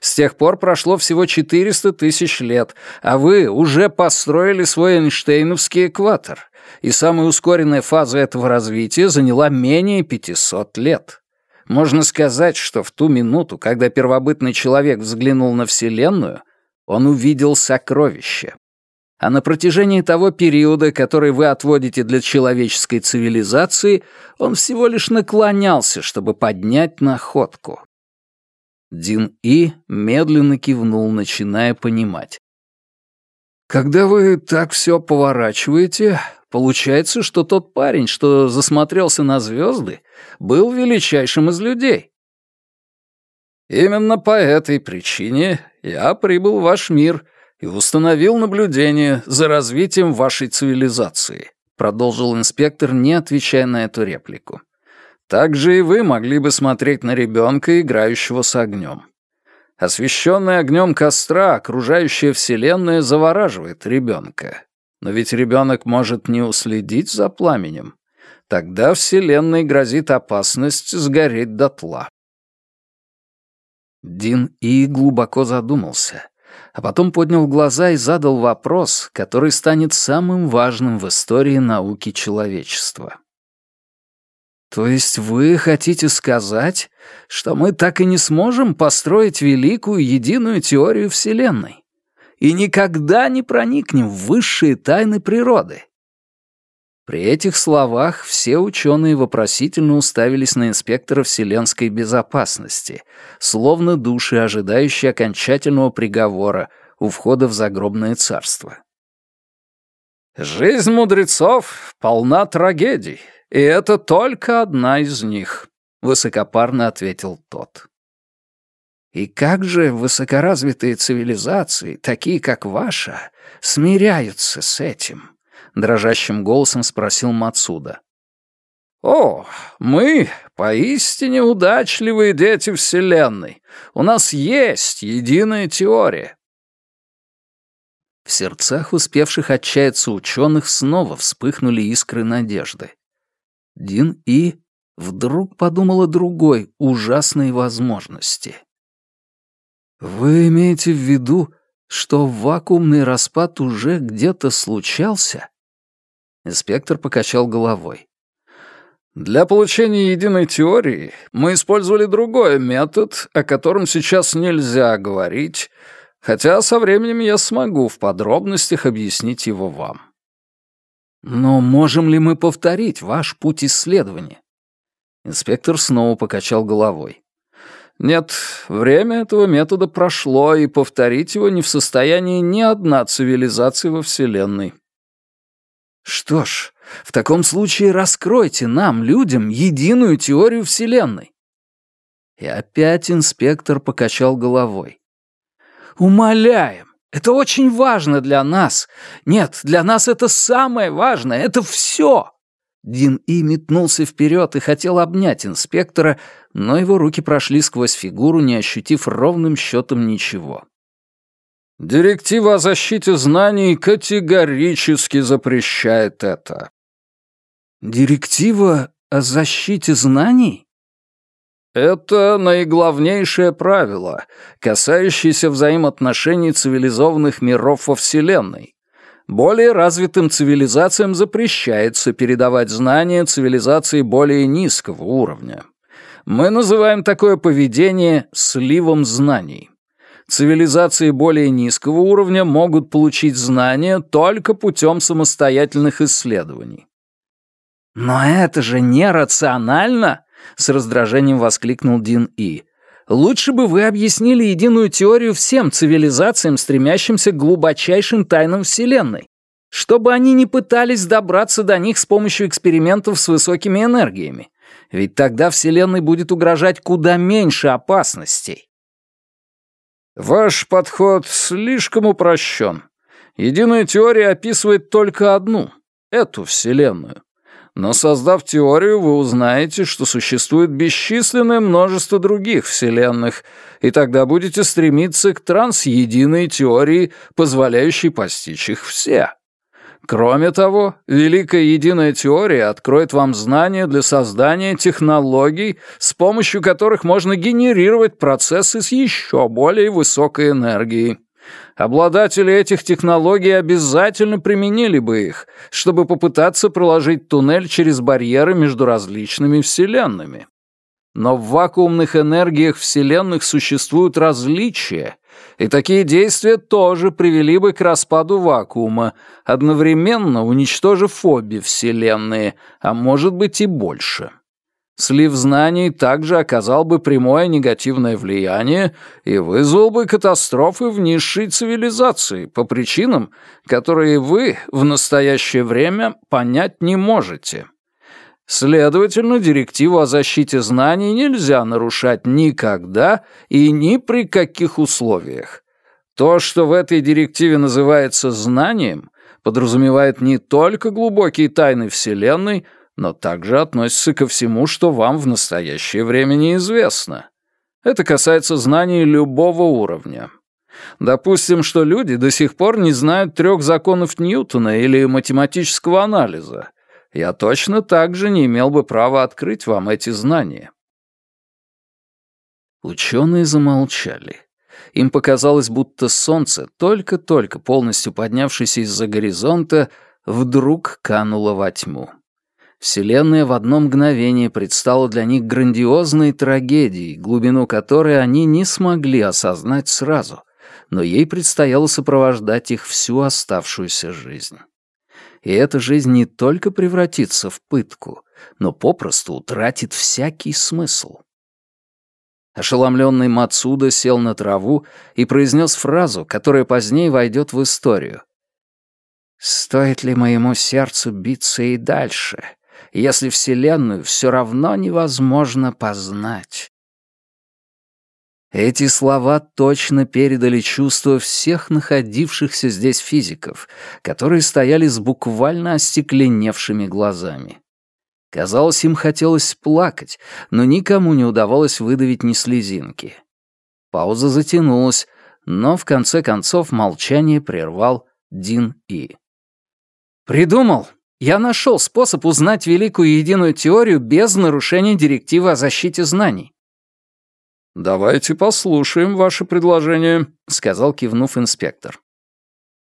С тех пор прошло всего 400 тысяч лет, а вы уже построили свой Эйнштейновский экватор, и самая ускоренная фаза этого развития заняла менее 500 лет. Можно сказать, что в ту минуту, когда первобытный человек взглянул на Вселенную, он увидел сокровище. А на протяжении того периода, который вы отводите для человеческой цивилизации, он всего лишь наклонялся, чтобы поднять находку. Дин И медленно кивнул, начиная понимать. Когда вы так все поворачиваете, получается, что тот парень, что засмотрелся на звезды, был величайшим из людей. Именно по этой причине я прибыл в ваш мир и установил наблюдение за развитием вашей цивилизации, продолжил инспектор, не отвечая на эту реплику. Также и вы могли бы смотреть на ребенка, играющего с огнем. Освещенная огнем костра, окружающая Вселенная завораживает ребенка. Но ведь ребенок может не уследить за пламенем. Тогда Вселенной грозит опасность сгореть дотла. Дин И глубоко задумался, а потом поднял глаза и задал вопрос, который станет самым важным в истории науки человечества. То есть вы хотите сказать, что мы так и не сможем построить великую единую теорию Вселенной и никогда не проникнем в высшие тайны природы? При этих словах все ученые вопросительно уставились на инспектора вселенской безопасности, словно души, ожидающие окончательного приговора у входа в загробное царство. «Жизнь мудрецов полна трагедий», «И это только одна из них», — высокопарно ответил тот. «И как же высокоразвитые цивилизации, такие как ваша, смиряются с этим?» — дрожащим голосом спросил Мацуда. «О, мы поистине удачливые дети Вселенной. У нас есть единая теория». В сердцах успевших отчаяться ученых снова вспыхнули искры надежды. Дин И вдруг подумал о другой ужасной возможности. «Вы имеете в виду, что вакуумный распад уже где-то случался?» Инспектор покачал головой. «Для получения единой теории мы использовали другой метод, о котором сейчас нельзя говорить, хотя со временем я смогу в подробностях объяснить его вам. Но можем ли мы повторить ваш путь исследования? Инспектор снова покачал головой. Нет, время этого метода прошло, и повторить его не в состоянии ни одна цивилизация во Вселенной. Что ж, в таком случае раскройте нам, людям, единую теорию Вселенной. И опять инспектор покачал головой. Умоляем, это очень важно для нас. Нет, для нас это самое важное. Это все. Дин И метнулся вперед и хотел обнять инспектора, но его руки прошли сквозь фигуру, не ощутив ровным счетом ничего. «Директива о защите знаний категорически запрещает это». «Директива о защите знаний?» Это наиглавнейшее правило, касающееся взаимоотношений цивилизованных миров во Вселенной. Более развитым цивилизациям запрещается передавать знания цивилизации более низкого уровня. Мы называем такое поведение сливом знаний. Цивилизации более низкого уровня могут получить знания только путем самостоятельных исследований. «Но это же нерационально!» — с раздражением воскликнул Дин И. «Лучше бы вы объяснили единую теорию всем цивилизациям, стремящимся к глубочайшим тайнам Вселенной, чтобы они не пытались добраться до них с помощью экспериментов с высокими энергиями. Ведь тогда Вселенной будет угрожать куда меньше опасностей». «Ваш подход слишком упрощен. Единая теория описывает только одну — эту Вселенную. Но создав теорию, вы узнаете, что существует бесчисленное множество других вселенных, и тогда будете стремиться к трансъединой теории, позволяющей постичь их все. Кроме того, Великая Единая Теория откроет вам знания для создания технологий, с помощью которых можно генерировать процессы с еще более высокой энергией. Обладатели этих технологий обязательно применили бы их, чтобы попытаться проложить туннель через барьеры между различными вселенными. Но в вакуумных энергиях вселенных существуют различия, и такие действия тоже привели бы к распаду вакуума, одновременно уничтожив обе вселенные, а может быть и больше. Слив знаний также оказал бы прямое негативное влияние и вызвал бы катастрофы в низшей цивилизации по причинам, которые вы в настоящее время понять не можете. Следовательно, директиву о защите знаний нельзя нарушать никогда и ни при каких условиях. То, что в этой директиве называется знанием, подразумевает не только глубокие тайны Вселенной, но также относится ко всему, что вам в настоящее время неизвестно. Это касается знаний любого уровня. Допустим, что люди до сих пор не знают трех законов Ньютона или математического анализа. Я точно так же не имел бы права открыть вам эти знания. Ученые замолчали. Им показалось, будто солнце, только-только полностью поднявшееся из-за горизонта, вдруг кануло во тьму. Вселенная в одно мгновение предстала для них грандиозной трагедией, глубину которой они не смогли осознать сразу, но ей предстояло сопровождать их всю оставшуюся жизнь. И эта жизнь не только превратится в пытку, но попросту утратит всякий смысл. Ошеломленный Мацуда сел на траву и произнес фразу, которая позднее войдет в историю. «Стоит ли моему сердцу биться и дальше, если Вселенную все равно невозможно познать?» Эти слова точно передали чувства всех находившихся здесь физиков, которые стояли с буквально остекленевшими глазами. Казалось, им хотелось плакать, но никому не удавалось выдавить ни слезинки. Пауза затянулась, но в конце концов молчание прервал Дин И. «Придумал! Я нашел способ узнать великую единую теорию без нарушения директивы о защите знаний». «Давайте послушаем ваше предложение», — сказал, кивнув инспектор.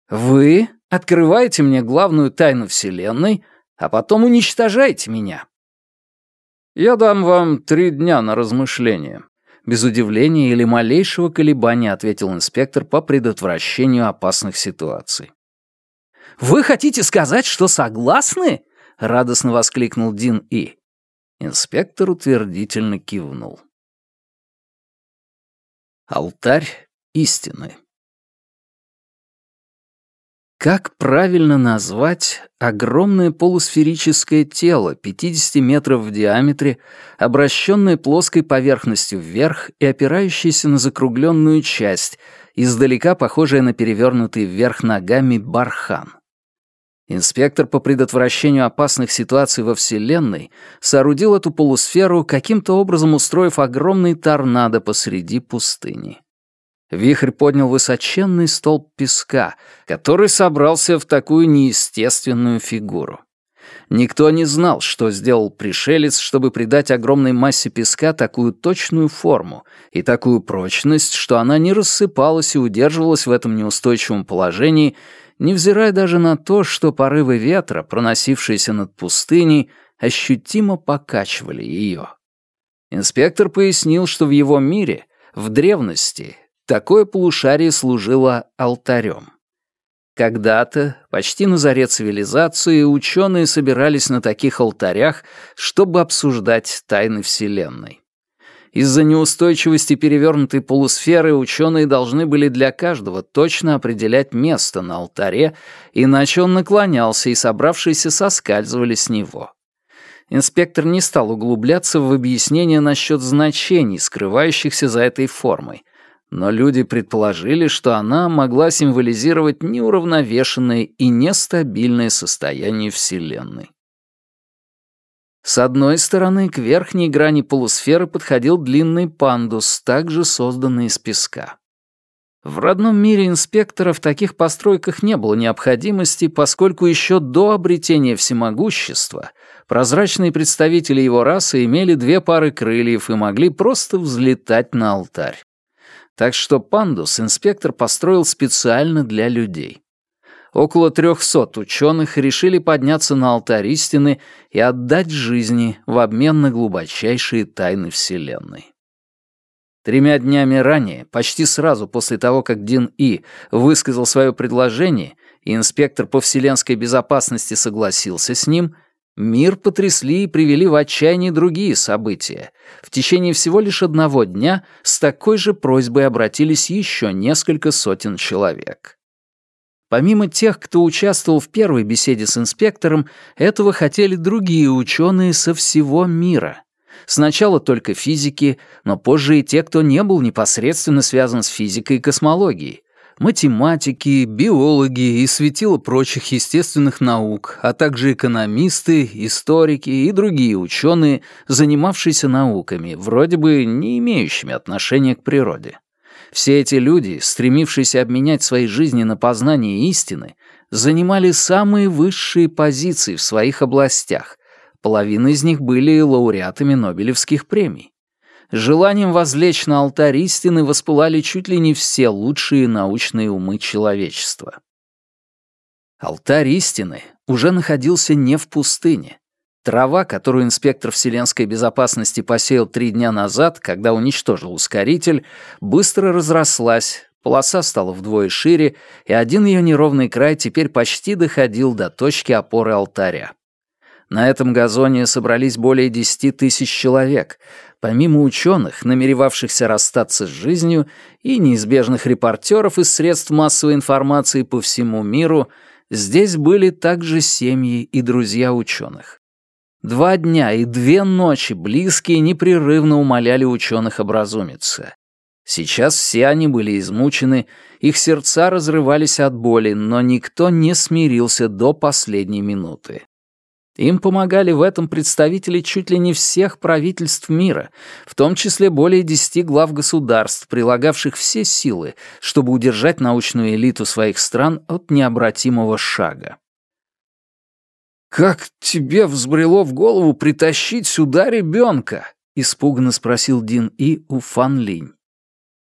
«Вы открываете мне главную тайну Вселенной — а потом уничтожайте меня». «Я дам вам три дня на размышление», — без удивления или малейшего колебания ответил инспектор по предотвращению опасных ситуаций. «Вы хотите сказать, что согласны?» — радостно воскликнул Дин И. Инспектор утвердительно кивнул. Алтарь истины. Как правильно назвать огромное полусферическое тело 50 метров в диаметре, обращенное плоской поверхностью вверх и опирающееся на закругленную часть, издалека похожее на перевернутый вверх ногами бархан? Инспектор по предотвращению опасных ситуаций во Вселенной соорудил эту полусферу, каким-то образом устроив огромный торнадо посреди пустыни. Вихрь поднял высоченный столб песка, который собрался в такую неестественную фигуру. Никто не знал, что сделал пришелец, чтобы придать огромной массе песка такую точную форму и такую прочность, что она не рассыпалась и удерживалась в этом неустойчивом положении, невзирая даже на то, что порывы ветра, проносившиеся над пустыней, ощутимо покачивали ее. Инспектор пояснил, что в его мире, в древности, Такое полушарие служило алтарем. Когда-то, почти на заре цивилизации, ученые собирались на таких алтарях, чтобы обсуждать тайны Вселенной. Из-за неустойчивости перевернутой полусферы ученые должны были для каждого точно определять место на алтаре, иначе он наклонялся, и собравшиеся соскальзывали с него. Инспектор не стал углубляться в объяснение насчет значений, скрывающихся за этой формой — но люди предположили, что она могла символизировать неуравновешенное и нестабильное состояние Вселенной. С одной стороны, к верхней грани полусферы подходил длинный пандус, также созданный из песка. В родном мире инспектора в таких постройках не было необходимости, поскольку еще до обретения всемогущества прозрачные представители его расы имели две пары крыльев и могли просто взлетать на алтарь. Так что пандус инспектор построил специально для людей. Около трехсот ученых решили подняться на алтарь истины и отдать жизни в обмен на глубочайшие тайны Вселенной. Тремя днями ранее, почти сразу после того, как Дин И высказал свое предложение, и инспектор по вселенской безопасности согласился с ним, Мир потрясли и привели в отчаяние другие события. В течение всего лишь одного дня с такой же просьбой обратились еще несколько сотен человек. Помимо тех, кто участвовал в первой беседе с инспектором, этого хотели другие ученые со всего мира. Сначала только физики, но позже и те, кто не был непосредственно связан с физикой и космологией математики, биологи и светила прочих естественных наук, а также экономисты, историки и другие ученые, занимавшиеся науками, вроде бы не имеющими отношения к природе. Все эти люди, стремившиеся обменять свои жизни на познание истины, занимали самые высшие позиции в своих областях. Половина из них были лауреатами Нобелевских премий. Желанием возлечь на алтарь истины воспылали чуть ли не все лучшие научные умы человечества. Алтарь истины уже находился не в пустыне. Трава, которую инспектор вселенской безопасности посеял три дня назад, когда уничтожил ускоритель, быстро разрослась, полоса стала вдвое шире, и один ее неровный край теперь почти доходил до точки опоры алтаря. На этом газоне собрались более десяти тысяч человек, помимо ученых, намеревавшихся расстаться с жизнью, и неизбежных репортеров из средств массовой информации по всему миру, здесь были также семьи и друзья ученых. Два дня и две ночи близкие непрерывно умоляли ученых образумиться. Сейчас все они были измучены, их сердца разрывались от боли, но никто не смирился до последней минуты. Им помогали в этом представители чуть ли не всех правительств мира, в том числе более десяти глав государств, прилагавших все силы, чтобы удержать научную элиту своих стран от необратимого шага. «Как тебе взбрело в голову притащить сюда ребенка?» — испуганно спросил Дин И у Фан Линь.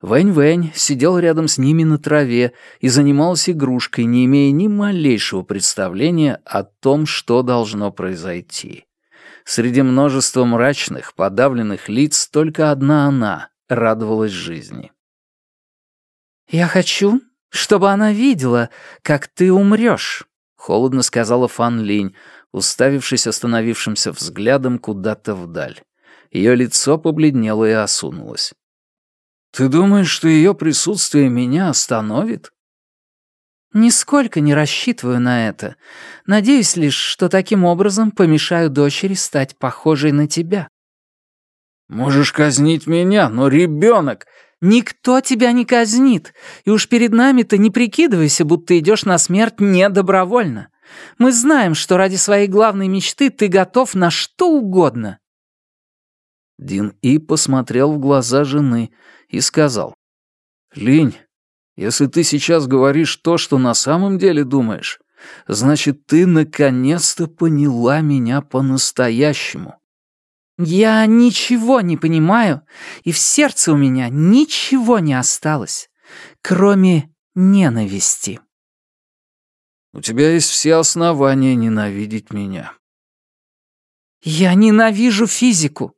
Вэнь-Вэнь сидел рядом с ними на траве и занимался игрушкой, не имея ни малейшего представления о том, что должно произойти. Среди множества мрачных, подавленных лиц только одна она радовалась жизни. «Я хочу, чтобы она видела, как ты умрешь», — холодно сказала Фан Линь, уставившись остановившимся взглядом куда-то вдаль. Ее лицо побледнело и осунулось. Ты думаешь, что ее присутствие меня остановит? Нисколько не рассчитываю на это. Надеюсь лишь, что таким образом помешаю дочери стать похожей на тебя. Можешь казнить меня, но ребенок... Никто тебя не казнит, и уж перед нами-то не прикидывайся, будто идешь на смерть недобровольно. Мы знаем, что ради своей главной мечты ты готов на что угодно. Дин И посмотрел в глаза жены и сказал. «Линь, если ты сейчас говоришь то, что на самом деле думаешь, значит, ты наконец-то поняла меня по-настоящему». «Я ничего не понимаю, и в сердце у меня ничего не осталось, кроме ненависти». «У тебя есть все основания ненавидеть меня». «Я ненавижу физику.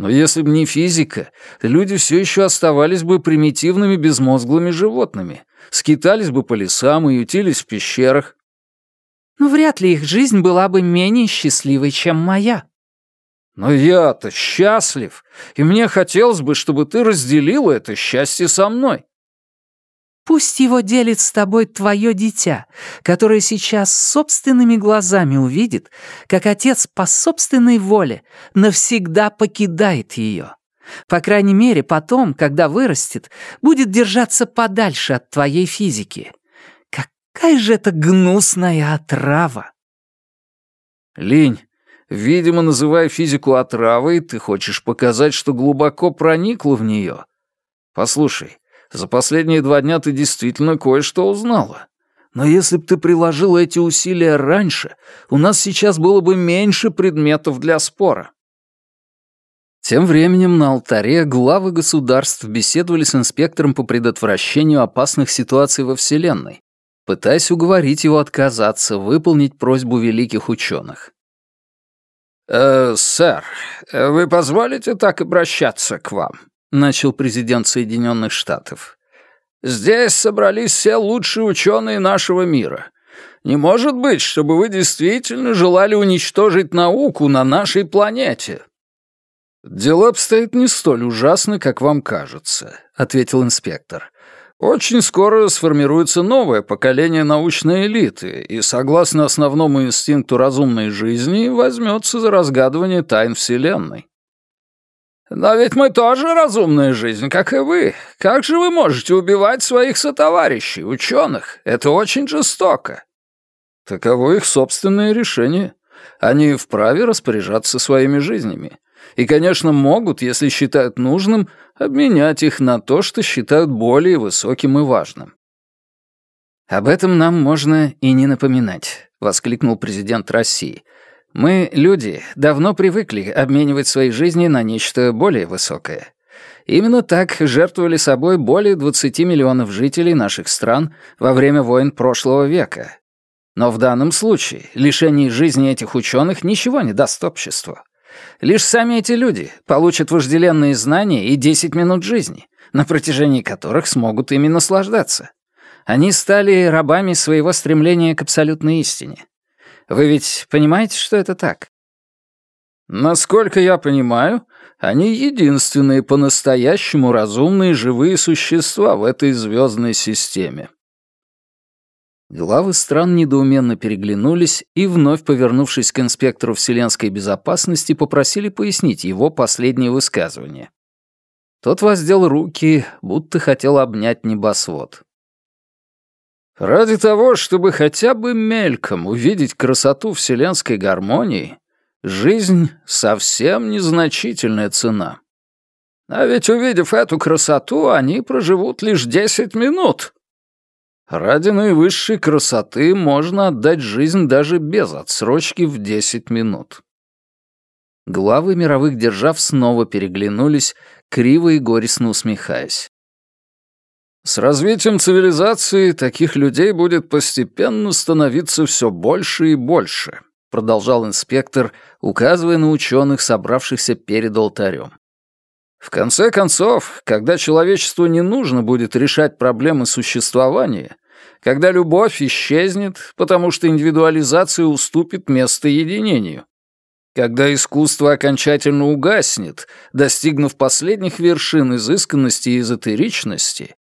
Но если бы не физика, люди все еще оставались бы примитивными безмозглыми животными, скитались бы по лесам и ютились в пещерах. Но вряд ли их жизнь была бы менее счастливой, чем моя. Но я-то счастлив, и мне хотелось бы, чтобы ты разделила это счастье со мной. Пусть его делит с тобой твое дитя, которое сейчас собственными глазами увидит, как отец по собственной воле навсегда покидает ее. По крайней мере, потом, когда вырастет, будет держаться подальше от твоей физики. Какая же это гнусная отрава! Линь, видимо, называя физику отравой, ты хочешь показать, что глубоко проникла в нее. Послушай, за последние два дня ты действительно кое-что узнала. Но если бы ты приложила эти усилия раньше, у нас сейчас было бы меньше предметов для спора». Тем временем на алтаре главы государств беседовали с инспектором по предотвращению опасных ситуаций во Вселенной, пытаясь уговорить его отказаться, выполнить просьбу великих ученых. «Э, «Сэр, вы позволите так обращаться к вам?» — начал президент Соединенных Штатов. «Здесь собрались все лучшие ученые нашего мира. Не может быть, чтобы вы действительно желали уничтожить науку на нашей планете». «Дело обстоит не столь ужасно, как вам кажется», — ответил инспектор. «Очень скоро сформируется новое поколение научной элиты, и, согласно основному инстинкту разумной жизни, возьмется за разгадывание тайн Вселенной. «Но ведь мы тоже разумная жизнь, как и вы. Как же вы можете убивать своих сотоварищей, ученых? Это очень жестоко». Таково их собственное решение. Они вправе распоряжаться своими жизнями. И, конечно, могут, если считают нужным, обменять их на то, что считают более высоким и важным. «Об этом нам можно и не напоминать», — воскликнул президент России. Мы, люди, давно привыкли обменивать свои жизни на нечто более высокое. Именно так жертвовали собой более 20 миллионов жителей наших стран во время войн прошлого века. Но в данном случае лишение жизни этих ученых ничего не даст обществу. Лишь сами эти люди получат вожделенные знания и 10 минут жизни, на протяжении которых смогут ими наслаждаться. Они стали рабами своего стремления к абсолютной истине. Вы ведь понимаете, что это так? Насколько я понимаю, они единственные по-настоящему разумные живые существа в этой звездной системе. Главы стран недоуменно переглянулись и, вновь повернувшись к инспектору вселенской безопасности, попросили пояснить его последнее высказывание. Тот воздел руки, будто хотел обнять небосвод. Ради того, чтобы хотя бы мельком увидеть красоту вселенской гармонии, жизнь — совсем незначительная цена. А ведь, увидев эту красоту, они проживут лишь десять минут. Ради наивысшей красоты можно отдать жизнь даже без отсрочки в десять минут. Главы мировых держав снова переглянулись, криво и горестно усмехаясь. С развитием цивилизации таких людей будет постепенно становиться все больше и больше, продолжал инспектор, указывая на ученых, собравшихся перед алтарем. В конце концов, когда человечеству не нужно будет решать проблемы существования, когда любовь исчезнет, потому что индивидуализация уступит место единению, когда искусство окончательно угаснет, достигнув последних вершин изысканности и эзотеричности,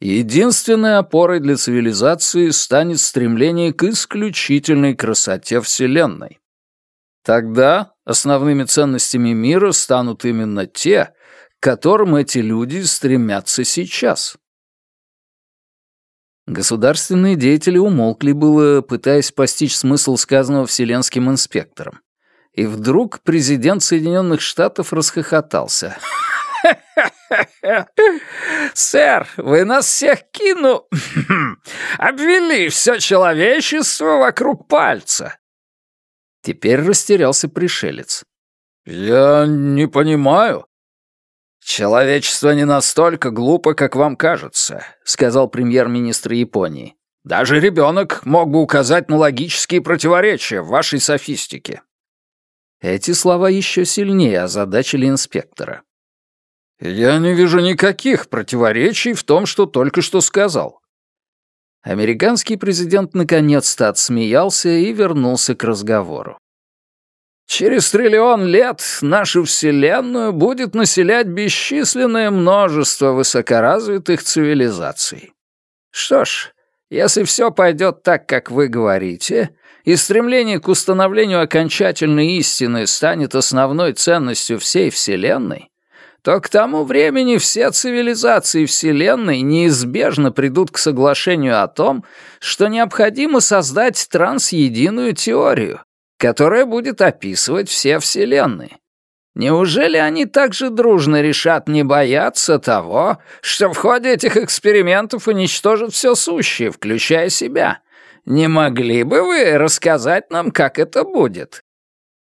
Единственной опорой для цивилизации станет стремление к исключительной красоте Вселенной. Тогда основными ценностями мира станут именно те, к которым эти люди стремятся сейчас. Государственные деятели умолкли было, пытаясь постичь смысл сказанного вселенским инспектором. И вдруг президент Соединенных Штатов расхохотался. <laughs> Сэр, вы нас всех кину... <laughs> обвели все человечество вокруг пальца. Теперь растерялся пришелец. Я не понимаю. Человечество не настолько глупо, как вам кажется, сказал премьер-министр Японии. Даже ребенок мог бы указать на логические противоречия в вашей софистике. Эти слова еще сильнее озадачили инспектора. «Я не вижу никаких противоречий в том, что только что сказал». Американский президент наконец-то отсмеялся и вернулся к разговору. «Через триллион лет нашу Вселенную будет населять бесчисленное множество высокоразвитых цивилизаций. Что ж, если все пойдет так, как вы говорите, и стремление к установлению окончательной истины станет основной ценностью всей Вселенной, то к тому времени все цивилизации Вселенной неизбежно придут к соглашению о том, что необходимо создать трансъединую теорию, которая будет описывать все Вселенные. Неужели они так же дружно решат не бояться того, что в ходе этих экспериментов уничтожат все сущее, включая себя? Не могли бы вы рассказать нам, как это будет?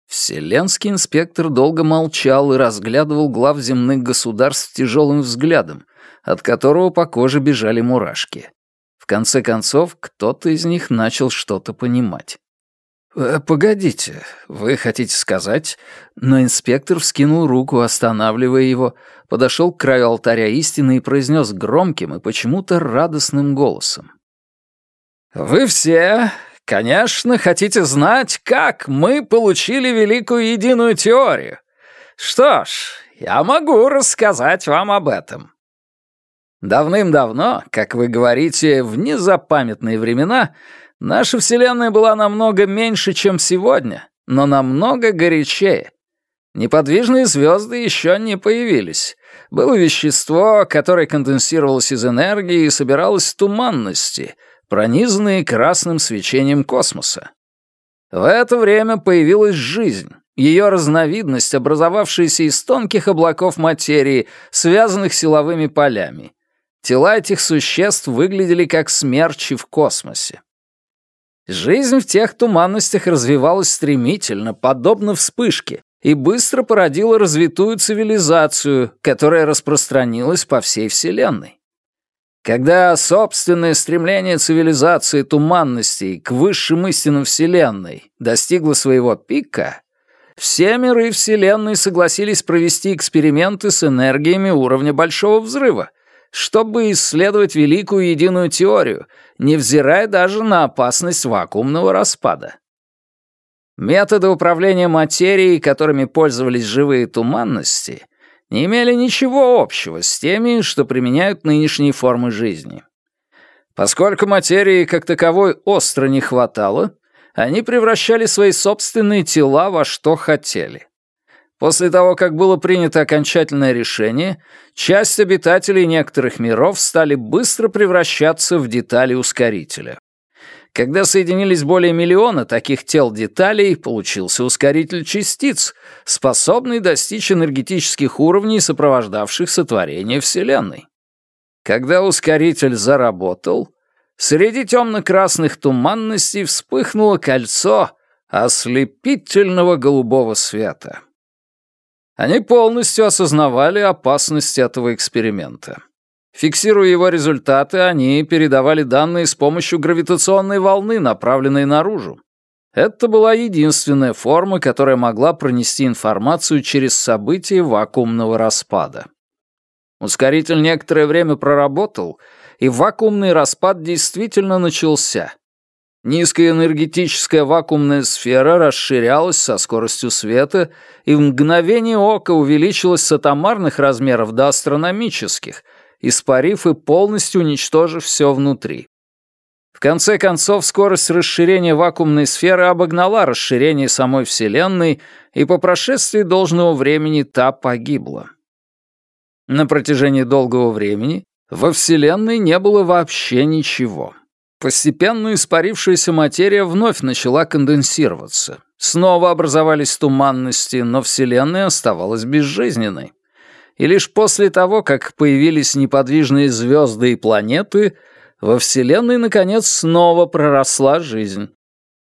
Вселенский инспектор долго молчал и разглядывал глав земных государств тяжелым взглядом, от которого по коже бежали мурашки. В конце концов, кто-то из них начал что-то понимать. «Э, «Погодите, вы хотите сказать...» Но инспектор вскинул руку, останавливая его, подошел к краю алтаря истины и произнес громким и почему-то радостным голосом. «Вы все, конечно, хотите знать, как мы получили великую единую теорию. Что ж, я могу рассказать вам об этом. Давным-давно, как вы говорите, в незапамятные времена, наша Вселенная была намного меньше, чем сегодня, но намного горячее. Неподвижные звезды еще не появились. Было вещество, которое конденсировалось из энергии и собиралось в туманности, пронизанные красным свечением космоса. В это время появилась жизнь, ее разновидность, образовавшаяся из тонких облаков материи, связанных силовыми полями. Тела этих существ выглядели как смерчи в космосе. Жизнь в тех туманностях развивалась стремительно, подобно вспышке, и быстро породила развитую цивилизацию, которая распространилась по всей Вселенной. Когда собственное стремление цивилизации туманностей к высшим истинам Вселенной достигло своего пика, все миры Вселенной согласились провести эксперименты с энергиями уровня Большого Взрыва, чтобы исследовать великую единую теорию, невзирая даже на опасность вакуумного распада. Методы управления материей, которыми пользовались живые туманности, не имели ничего общего с теми, что применяют нынешние формы жизни. Поскольку материи как таковой остро не хватало, они превращали свои собственные тела во что хотели. После того, как было принято окончательное решение, часть обитателей некоторых миров стали быстро превращаться в детали ускорителя. Когда соединились более миллиона таких тел-деталей, получился ускоритель частиц, способный достичь энергетических уровней, сопровождавших сотворение Вселенной. Когда ускоритель заработал, среди темно-красных туманностей вспыхнуло кольцо ослепительного голубого света. Они полностью осознавали опасность этого эксперимента. Фиксируя его результаты, они передавали данные с помощью гравитационной волны, направленной наружу. Это была единственная форма, которая могла пронести информацию через события вакуумного распада. Ускоритель некоторое время проработал, и вакуумный распад действительно начался. Низкоэнергетическая вакуумная сфера расширялась со скоростью света и в мгновение ока увеличилась с атомарных размеров до астрономических, испарив и полностью уничтожив все внутри. В конце концов, скорость расширения вакуумной сферы обогнала расширение самой Вселенной, и по прошествии должного времени та погибла. На протяжении долгого времени во Вселенной не было вообще ничего. Постепенно испарившаяся материя вновь начала конденсироваться. Снова образовались туманности, но Вселенная оставалась безжизненной. И лишь после того, как появились неподвижные звезды и планеты, во Вселенной, наконец, снова проросла жизнь.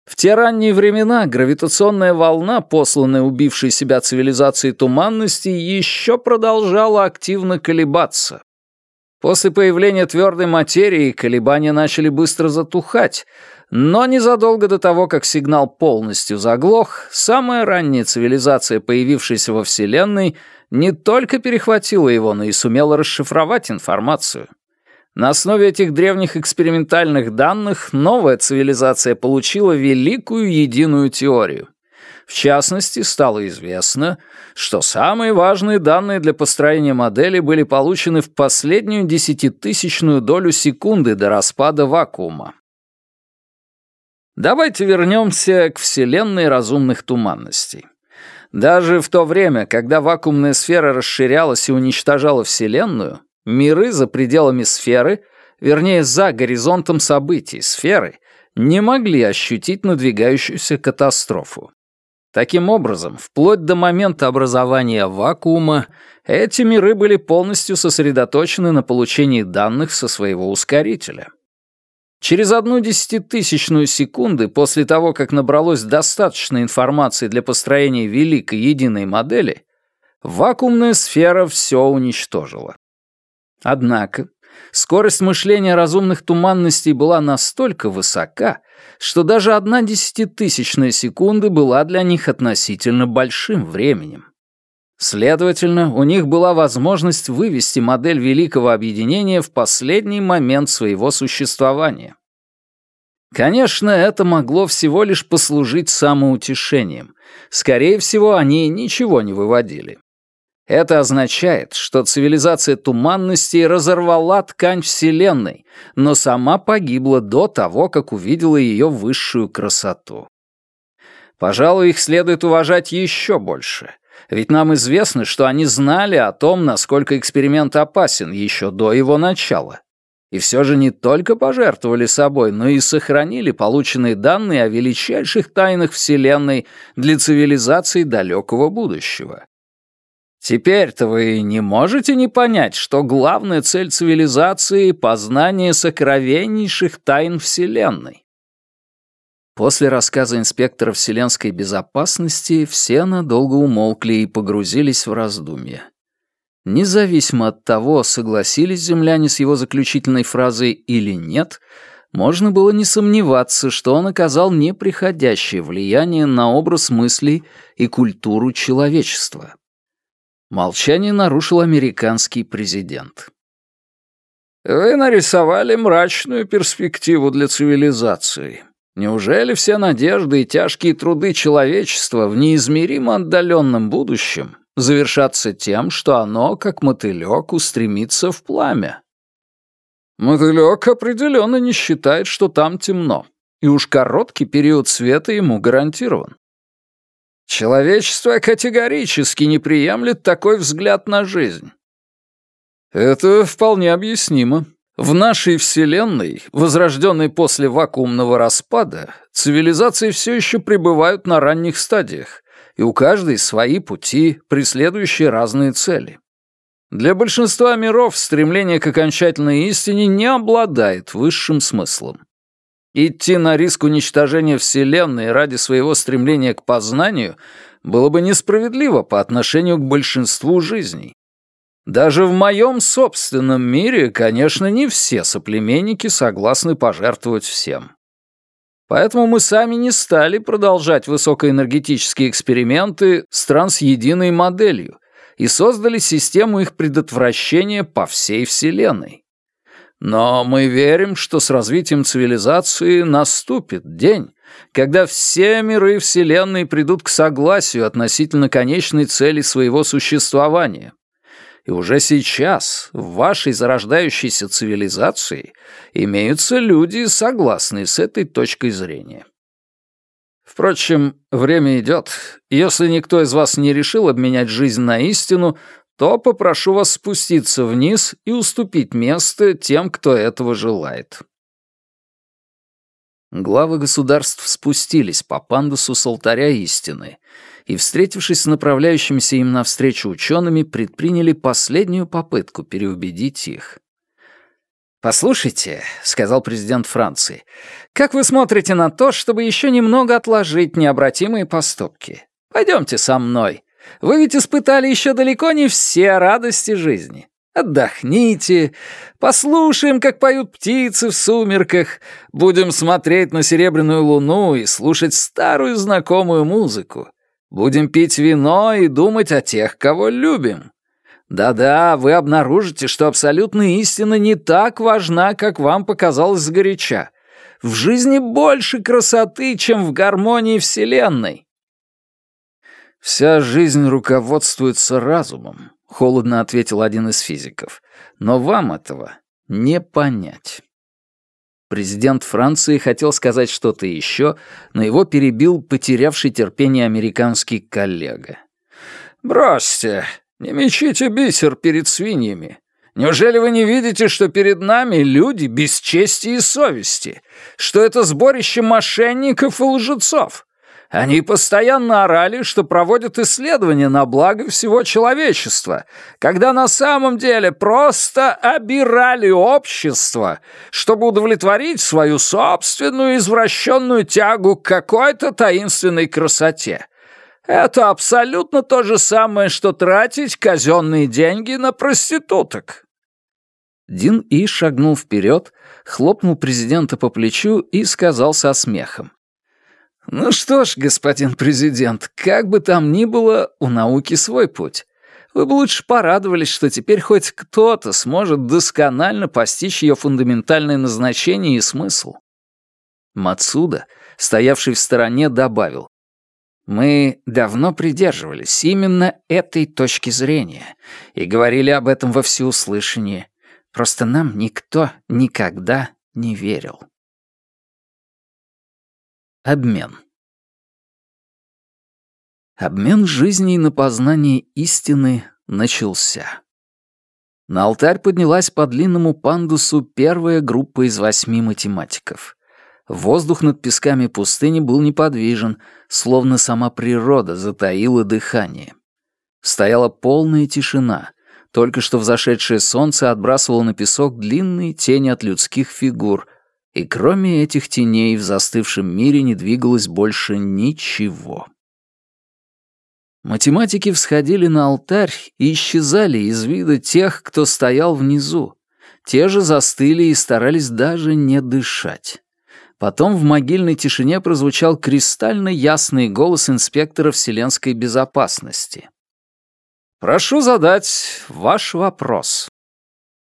В те ранние времена гравитационная волна, посланная убившей себя цивилизацией туманности, еще продолжала активно колебаться. После появления твердой материи колебания начали быстро затухать, но незадолго до того, как сигнал полностью заглох, самая ранняя цивилизация, появившаяся во Вселенной, не только перехватила его, но и сумела расшифровать информацию. На основе этих древних экспериментальных данных новая цивилизация получила великую единую теорию. В частности, стало известно, что самые важные данные для построения модели были получены в последнюю десятитысячную долю секунды до распада вакуума. Давайте вернемся к Вселенной разумных туманностей. Даже в то время, когда вакуумная сфера расширялась и уничтожала Вселенную, миры за пределами сферы, вернее, за горизонтом событий сферы, не могли ощутить надвигающуюся катастрофу. Таким образом, вплоть до момента образования вакуума, эти миры были полностью сосредоточены на получении данных со своего ускорителя. Через одну десятитысячную секунды после того, как набралось достаточно информации для построения великой единой модели, вакуумная сфера все уничтожила. Однако, скорость мышления разумных туманностей была настолько высока, что даже одна десятитысячная секунды была для них относительно большим временем. Следовательно, у них была возможность вывести модель Великого Объединения в последний момент своего существования. Конечно, это могло всего лишь послужить самоутешением. Скорее всего, они ничего не выводили. Это означает, что цивилизация туманности разорвала ткань Вселенной, но сама погибла до того, как увидела ее высшую красоту. Пожалуй, их следует уважать еще больше, ведь нам известно, что они знали о том, насколько эксперимент опасен еще до его начала. И все же не только пожертвовали собой, но и сохранили полученные данные о величайших тайнах Вселенной для цивилизаций далекого будущего. Теперь-то вы не можете не понять, что главная цель цивилизации — познание сокровеннейших тайн Вселенной. После рассказа инспектора вселенской безопасности все надолго умолкли и погрузились в раздумья. Независимо от того, согласились земляне с его заключительной фразой или нет, можно было не сомневаться, что он оказал неприходящее влияние на образ мыслей и культуру человечества. Молчание нарушил американский президент. «Вы нарисовали мрачную перспективу для цивилизации. Неужели все надежды и тяжкие труды человечества в неизмеримо отдаленном будущем завершатся тем, что оно, как мотылек, устремится в пламя?» Мотылек определенно не считает, что там темно, и уж короткий период света ему гарантирован. Человечество категорически не приемлет такой взгляд на жизнь. Это вполне объяснимо. В нашей Вселенной, возрожденной после вакуумного распада, цивилизации все еще пребывают на ранних стадиях, и у каждой свои пути, преследующие разные цели. Для большинства миров стремление к окончательной истине не обладает высшим смыслом. Идти на риск уничтожения Вселенной ради своего стремления к познанию было бы несправедливо по отношению к большинству жизней. Даже в моем собственном мире, конечно, не все соплеменники согласны пожертвовать всем. Поэтому мы сами не стали продолжать высокоэнергетические эксперименты с единой моделью и создали систему их предотвращения по всей Вселенной. Но мы верим, что с развитием цивилизации наступит день, когда все миры Вселенной придут к согласию относительно конечной цели своего существования. И уже сейчас в вашей зарождающейся цивилизации имеются люди, согласные с этой точкой зрения. Впрочем, время идет. Если никто из вас не решил обменять жизнь на истину, то попрошу вас спуститься вниз и уступить место тем, кто этого желает». Главы государств спустились по пандусу с алтаря истины и, встретившись с направляющимися им навстречу учеными, предприняли последнюю попытку переубедить их. «Послушайте», — сказал президент Франции, «как вы смотрите на то, чтобы еще немного отложить необратимые поступки? Пойдемте со мной. Вы ведь испытали еще далеко не все радости жизни. Отдохните, послушаем, как поют птицы в сумерках, будем смотреть на серебряную луну и слушать старую знакомую музыку. Будем пить вино и думать о тех, кого любим. Да-да, вы обнаружите, что абсолютная истина не так важна, как вам показалось сгоряча. В жизни больше красоты, чем в гармонии Вселенной. «Вся жизнь руководствуется разумом», — холодно ответил один из физиков. «Но вам этого не понять». Президент Франции хотел сказать что-то еще, но его перебил потерявший терпение американский коллега. «Бросьте, не мечите бисер перед свиньями. Неужели вы не видите, что перед нами люди без чести и совести? Что это сборище мошенников и лжецов? Они постоянно орали, что проводят исследования на благо всего человечества, когда на самом деле просто обирали общество, чтобы удовлетворить свою собственную извращенную тягу к какой-то таинственной красоте. Это абсолютно то же самое, что тратить казенные деньги на проституток. Дин И шагнул вперед, хлопнул президента по плечу и сказал со смехом. Ну что ж, господин президент, как бы там ни было, у науки свой путь. Вы бы лучше порадовались, что теперь хоть кто-то сможет досконально постичь ее фундаментальное назначение и смысл. Мацуда, стоявший в стороне, добавил. Мы давно придерживались именно этой точки зрения и говорили об этом во всеуслышание. Просто нам никто никогда не верил. Обмен. Обмен жизней на познание истины начался. На алтарь поднялась по длинному пандусу первая группа из восьми математиков. Воздух над песками пустыни был неподвижен, словно сама природа затаила дыхание. Стояла полная тишина. Только что взошедшее солнце отбрасывало на песок длинные тени от людских фигур, и кроме этих теней в застывшем мире не двигалось больше ничего. Математики всходили на алтарь и исчезали из вида тех, кто стоял внизу. Те же застыли и старались даже не дышать. Потом в могильной тишине прозвучал кристально ясный голос инспектора вселенской безопасности. «Прошу задать ваш вопрос».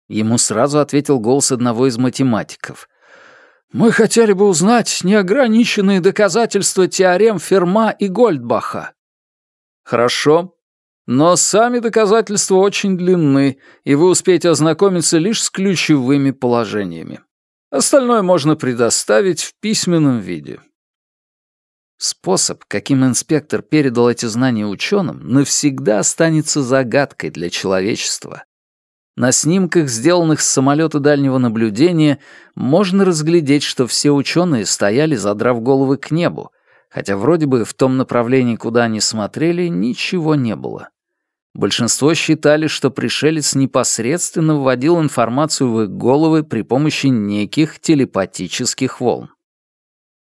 Ему сразу ответил голос одного из математиков. «Мы хотели бы узнать неограниченные доказательства теорем Ферма и Гольдбаха». «Хорошо, но сами доказательства очень длинны, и вы успеете ознакомиться лишь с ключевыми положениями. Остальное можно предоставить в письменном виде. Способ, каким инспектор передал эти знания ученым, навсегда останется загадкой для человечества. На снимках, сделанных с самолета дальнего наблюдения, можно разглядеть, что все ученые стояли, задрав головы к небу, хотя вроде бы в том направлении, куда они смотрели, ничего не было. Большинство считали, что пришелец непосредственно вводил информацию в их головы при помощи неких телепатических волн.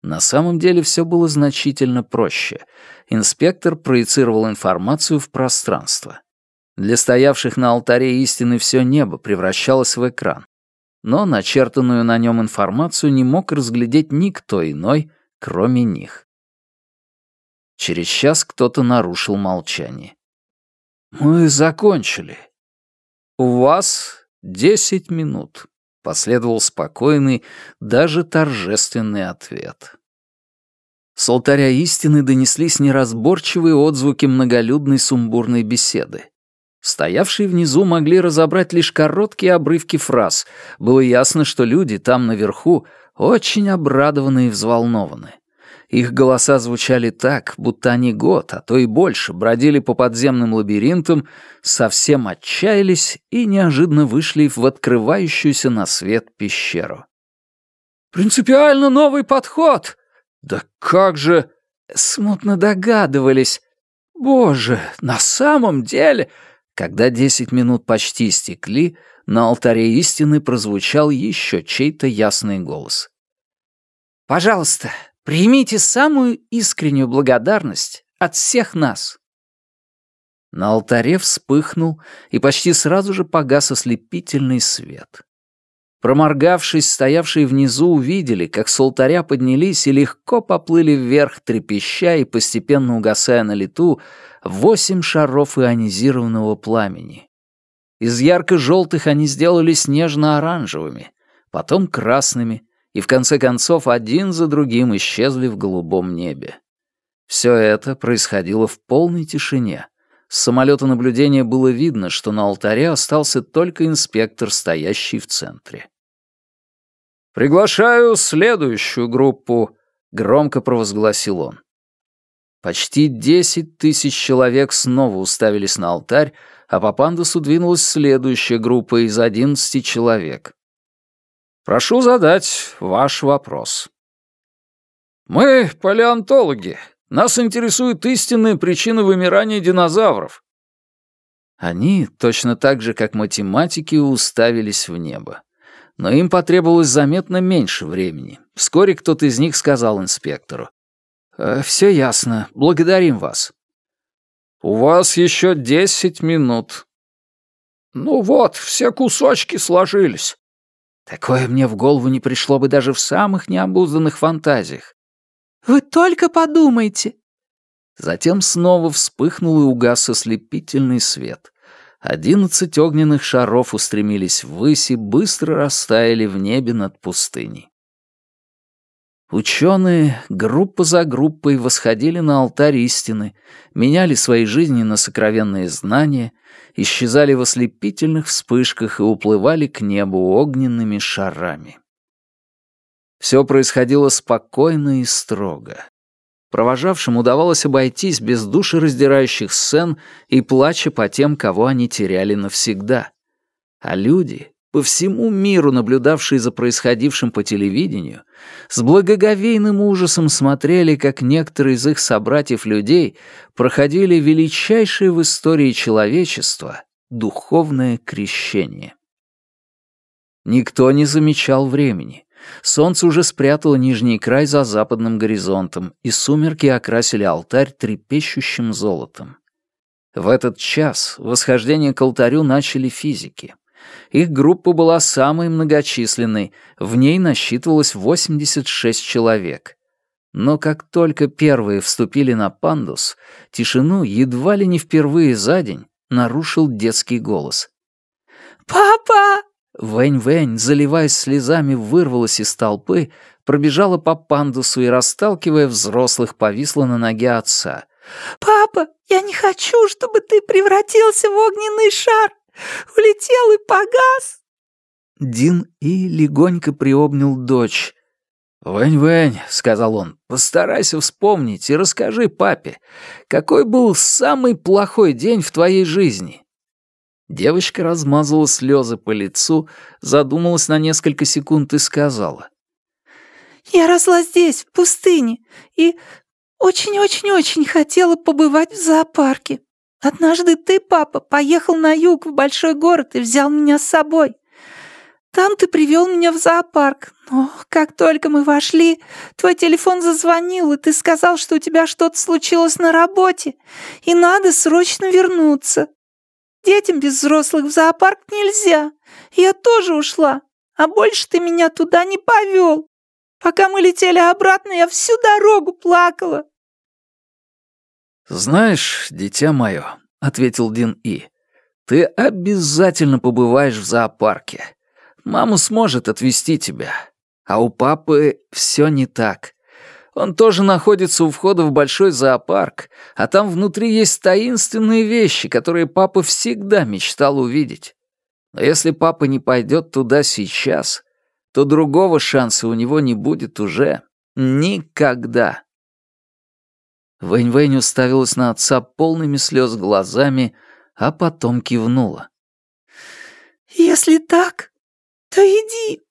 На самом деле все было значительно проще. Инспектор проецировал информацию в пространство. Для стоявших на алтаре истины все небо превращалось в экран. Но начертанную на нем информацию не мог разглядеть никто иной, кроме них. Через час кто-то нарушил молчание. «Мы закончили. У вас десять минут», — последовал спокойный, даже торжественный ответ. С алтаря истины донеслись неразборчивые отзвуки многолюдной сумбурной беседы. Стоявшие внизу могли разобрать лишь короткие обрывки фраз. Было ясно, что люди там наверху очень обрадованы и взволнованы. Их голоса звучали так, будто они год, а то и больше, бродили по подземным лабиринтам, совсем отчаялись и неожиданно вышли в открывающуюся на свет пещеру. «Принципиально новый подход!» «Да как же...» «Смутно догадывались...» «Боже, на самом деле...» Когда десять минут почти истекли, на алтаре истины прозвучал еще чей-то ясный голос. «Пожалуйста, Примите самую искреннюю благодарность от всех нас. На алтаре вспыхнул, и почти сразу же погас ослепительный свет. Проморгавшись, стоявшие внизу увидели, как с алтаря поднялись и легко поплыли вверх, трепеща и постепенно угасая на лету, восемь шаров ионизированного пламени. Из ярко-желтых они сделались нежно-оранжевыми, потом красными, и в конце концов один за другим исчезли в голубом небе. Все это происходило в полной тишине. С самолета наблюдения было видно, что на алтаре остался только инспектор, стоящий в центре. «Приглашаю следующую группу», — громко провозгласил он. Почти десять тысяч человек снова уставились на алтарь, а по пандусу двинулась следующая группа из одиннадцати человек. Прошу задать ваш вопрос. Мы палеонтологи. Нас интересует истинная причина вымирания динозавров. Они, точно так же, как математики, уставились в небо. Но им потребовалось заметно меньше времени. Вскоре кто-то из них сказал инспектору. «Э, «Все ясно. Благодарим вас». «У вас еще десять минут». «Ну вот, все кусочки сложились. Такое мне в голову не пришло бы даже в самых необузданных фантазиях. «Вы только подумайте!» Затем снова вспыхнул и угас ослепительный свет. Одиннадцать огненных шаров устремились ввысь и быстро растаяли в небе над пустыней. Ученые группа за группой восходили на алтарь истины, меняли свои жизни на сокровенные знания, исчезали в ослепительных вспышках и уплывали к небу огненными шарами. Все происходило спокойно и строго. Провожавшим удавалось обойтись без душераздирающих сцен и плача по тем, кого они теряли навсегда. А люди, по всему миру наблюдавшие за происходившим по телевидению, с благоговейным ужасом смотрели, как некоторые из их собратьев-людей проходили величайшее в истории человечества духовное крещение. Никто не замечал времени. Солнце уже спрятало нижний край за западным горизонтом, и сумерки окрасили алтарь трепещущим золотом. В этот час восхождение к алтарю начали физики. Их группа была самой многочисленной, в ней насчитывалось 86 человек. Но как только первые вступили на пандус, тишину едва ли не впервые за день нарушил детский голос. «Папа!» Вэнь-Вэнь, заливаясь слезами, вырвалась из толпы, пробежала по пандусу и, расталкивая взрослых, повисла на ноге отца. «Папа, я не хочу, чтобы ты превратился в огненный шар! Улетел и погас!» Дин И легонько приобнял дочь. «Вэнь-Вэнь», — сказал он, — «постарайся вспомнить и расскажи папе, какой был самый плохой день в твоей жизни?» Девочка размазала слезы по лицу, задумалась на несколько секунд и сказала. «Я росла здесь, в пустыне, и очень-очень-очень хотела побывать в зоопарке. Однажды ты, папа, поехал на юг в большой город и взял меня с собой. Там ты привел меня в зоопарк, но как только мы вошли, твой телефон зазвонил, и ты сказал, что у тебя что-то случилось на работе, и надо срочно вернуться. Детям без взрослых в зоопарк нельзя. Я тоже ушла, а больше ты меня туда не повел. Пока мы летели обратно, я всю дорогу плакала. «Знаешь, дитя мое», — ответил Дин И, — «ты обязательно побываешь в зоопарке. Мама сможет отвезти тебя. А у папы все не так. Он тоже находится у входа в большой зоопарк, а там внутри есть таинственные вещи, которые папа всегда мечтал увидеть. Но если папа не пойдет туда сейчас, то другого шанса у него не будет уже никогда. Вэнь-Вэнь уставилась на отца полными слез глазами, а потом кивнула. «Если так, то иди,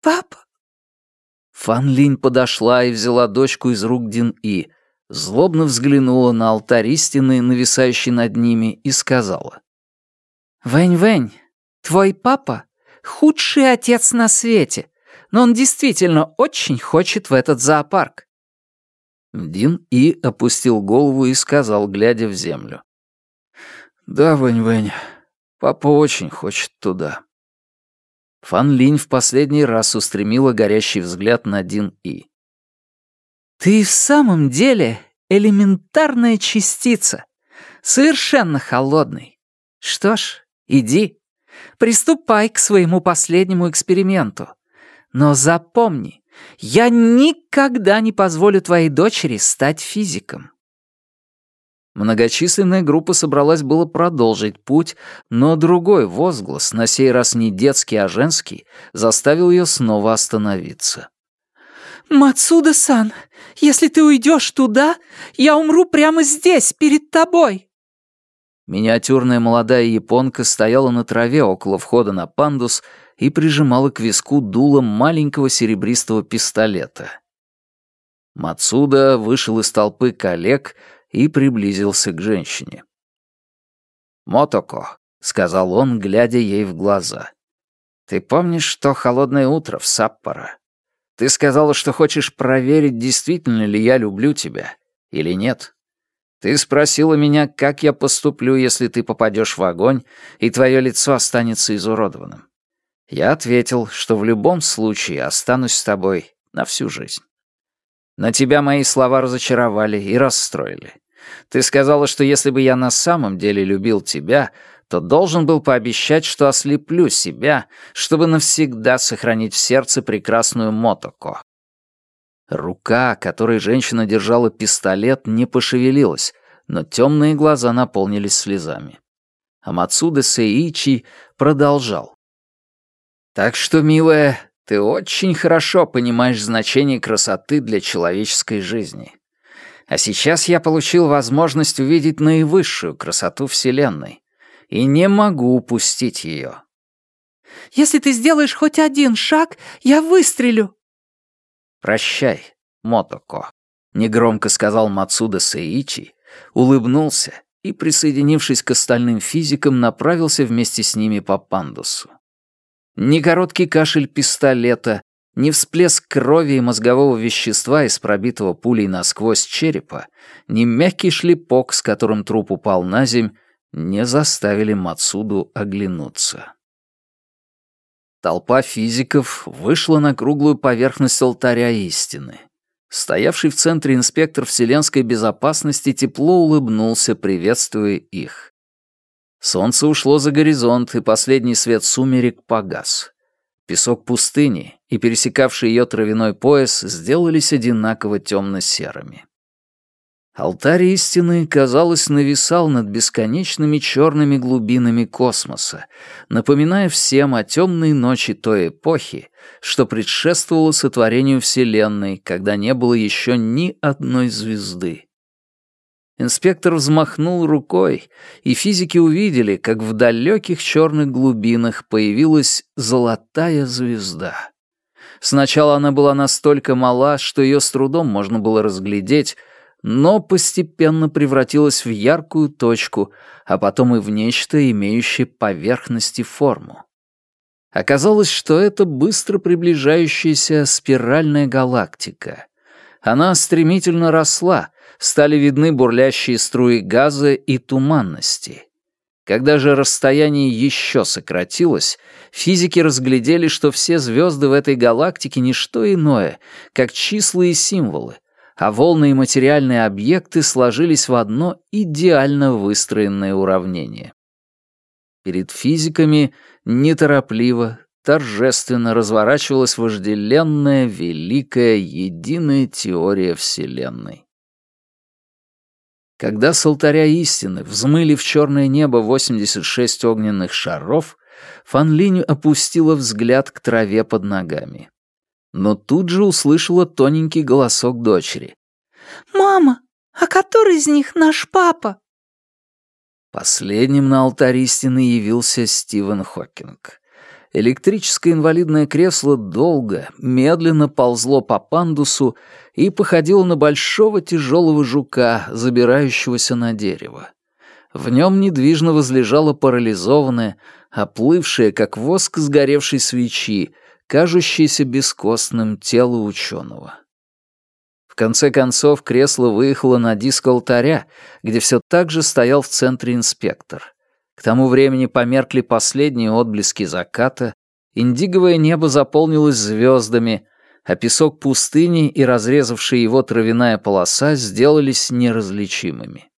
папа». Фан Линь подошла и взяла дочку из рук Дин И, злобно взглянула на алтарь истины, нависающий над ними, и сказала. «Вэнь-Вэнь, твой папа — худший отец на свете, но он действительно очень хочет в этот зоопарк. Дин И опустил голову и сказал, глядя в землю. «Да, Вэнь-Вэнь, папа очень хочет туда». Фан Линь в последний раз устремила горящий взгляд на Дин И. «Ты в самом деле элементарная частица, совершенно холодный. Что ж, иди, приступай к своему последнему эксперименту. Но запомни, я никогда не позволю твоей дочери стать физиком». Многочисленная группа собралась было продолжить путь, но другой возглас, на сей раз не детский, а женский, заставил ее снова остановиться. «Мацуда-сан, если ты уйдешь туда, я умру прямо здесь, перед тобой!» Миниатюрная молодая японка стояла на траве около входа на пандус и прижимала к виску дулом маленького серебристого пистолета. Мацуда вышел из толпы коллег и приблизился к женщине. «Мотоко», — сказал он, глядя ей в глаза, — «ты помнишь то холодное утро в Саппоро? Ты сказала, что хочешь проверить, действительно ли я люблю тебя или нет. Ты спросила меня, как я поступлю, если ты попадешь в огонь, и твое лицо останется изуродованным. Я ответил, что в любом случае останусь с тобой на всю жизнь. На тебя мои слова разочаровали и расстроили. Ты сказала, что если бы я на самом деле любил тебя, то должен был пообещать, что ослеплю себя, чтобы навсегда сохранить в сердце прекрасную Мотоко. Рука, которой женщина держала пистолет, не пошевелилась, но темные глаза наполнились слезами. А Мацуда Сеичи продолжал. «Так что, милая, ты очень хорошо понимаешь значение красоты для человеческой жизни. А сейчас я получил возможность увидеть наивысшую красоту Вселенной. И не могу упустить ее. «Если ты сделаешь хоть один шаг, я выстрелю!» «Прощай, Мотоко», — негромко сказал Мацуда Сеичи, улыбнулся и, присоединившись к остальным физикам, направился вместе с ними по пандусу. Ни короткий кашель пистолета, ни всплеск крови и мозгового вещества из пробитого пулей насквозь черепа, ни мягкий шлепок, с которым труп упал на земь, не заставили Мацуду оглянуться. Толпа физиков вышла на круглую поверхность алтаря истины. Стоявший в центре инспектор вселенской безопасности тепло улыбнулся, приветствуя их. Солнце ушло за горизонт, и последний свет сумерек погас. Песок пустыни и пересекавший ее травяной пояс сделались одинаково темно-серыми. Алтарь истины, казалось, нависал над бесконечными черными глубинами космоса, напоминая всем о темной ночи той эпохи, что предшествовало сотворению Вселенной, когда не было еще ни одной звезды. Инспектор взмахнул рукой, и физики увидели, как в далеких черных глубинах появилась золотая звезда. Сначала она была настолько мала, что ее с трудом можно было разглядеть, но постепенно превратилась в яркую точку, а потом и в нечто, имеющее поверхности форму. Оказалось, что это быстро приближающаяся спиральная галактика. Она стремительно росла, стали видны бурлящие струи газа и туманности. Когда же расстояние еще сократилось, физики разглядели, что все звезды в этой галактике не что иное, как числа и символы, а волны и материальные объекты сложились в одно идеально выстроенное уравнение. Перед физиками неторопливо, торжественно разворачивалась вожделенная, великая, единая теория Вселенной. Когда с алтаря истины взмыли в черное небо 86 огненных шаров, Фан Линь опустила взгляд к траве под ногами но тут же услышала тоненький голосок дочери. «Мама, а который из них наш папа?» Последним на алтаре истины явился Стивен Хокинг. Электрическое инвалидное кресло долго, медленно ползло по пандусу и походило на большого тяжелого жука, забирающегося на дерево. В нем недвижно возлежала парализованная, оплывшая, как воск сгоревшей свечи, кажущееся бескостным тело ученого. В конце концов, кресло выехало на диск алтаря, где все так же стоял в центре инспектор. К тому времени померкли последние отблески заката, индиговое небо заполнилось звездами, а песок пустыни и разрезавшая его травяная полоса сделались неразличимыми.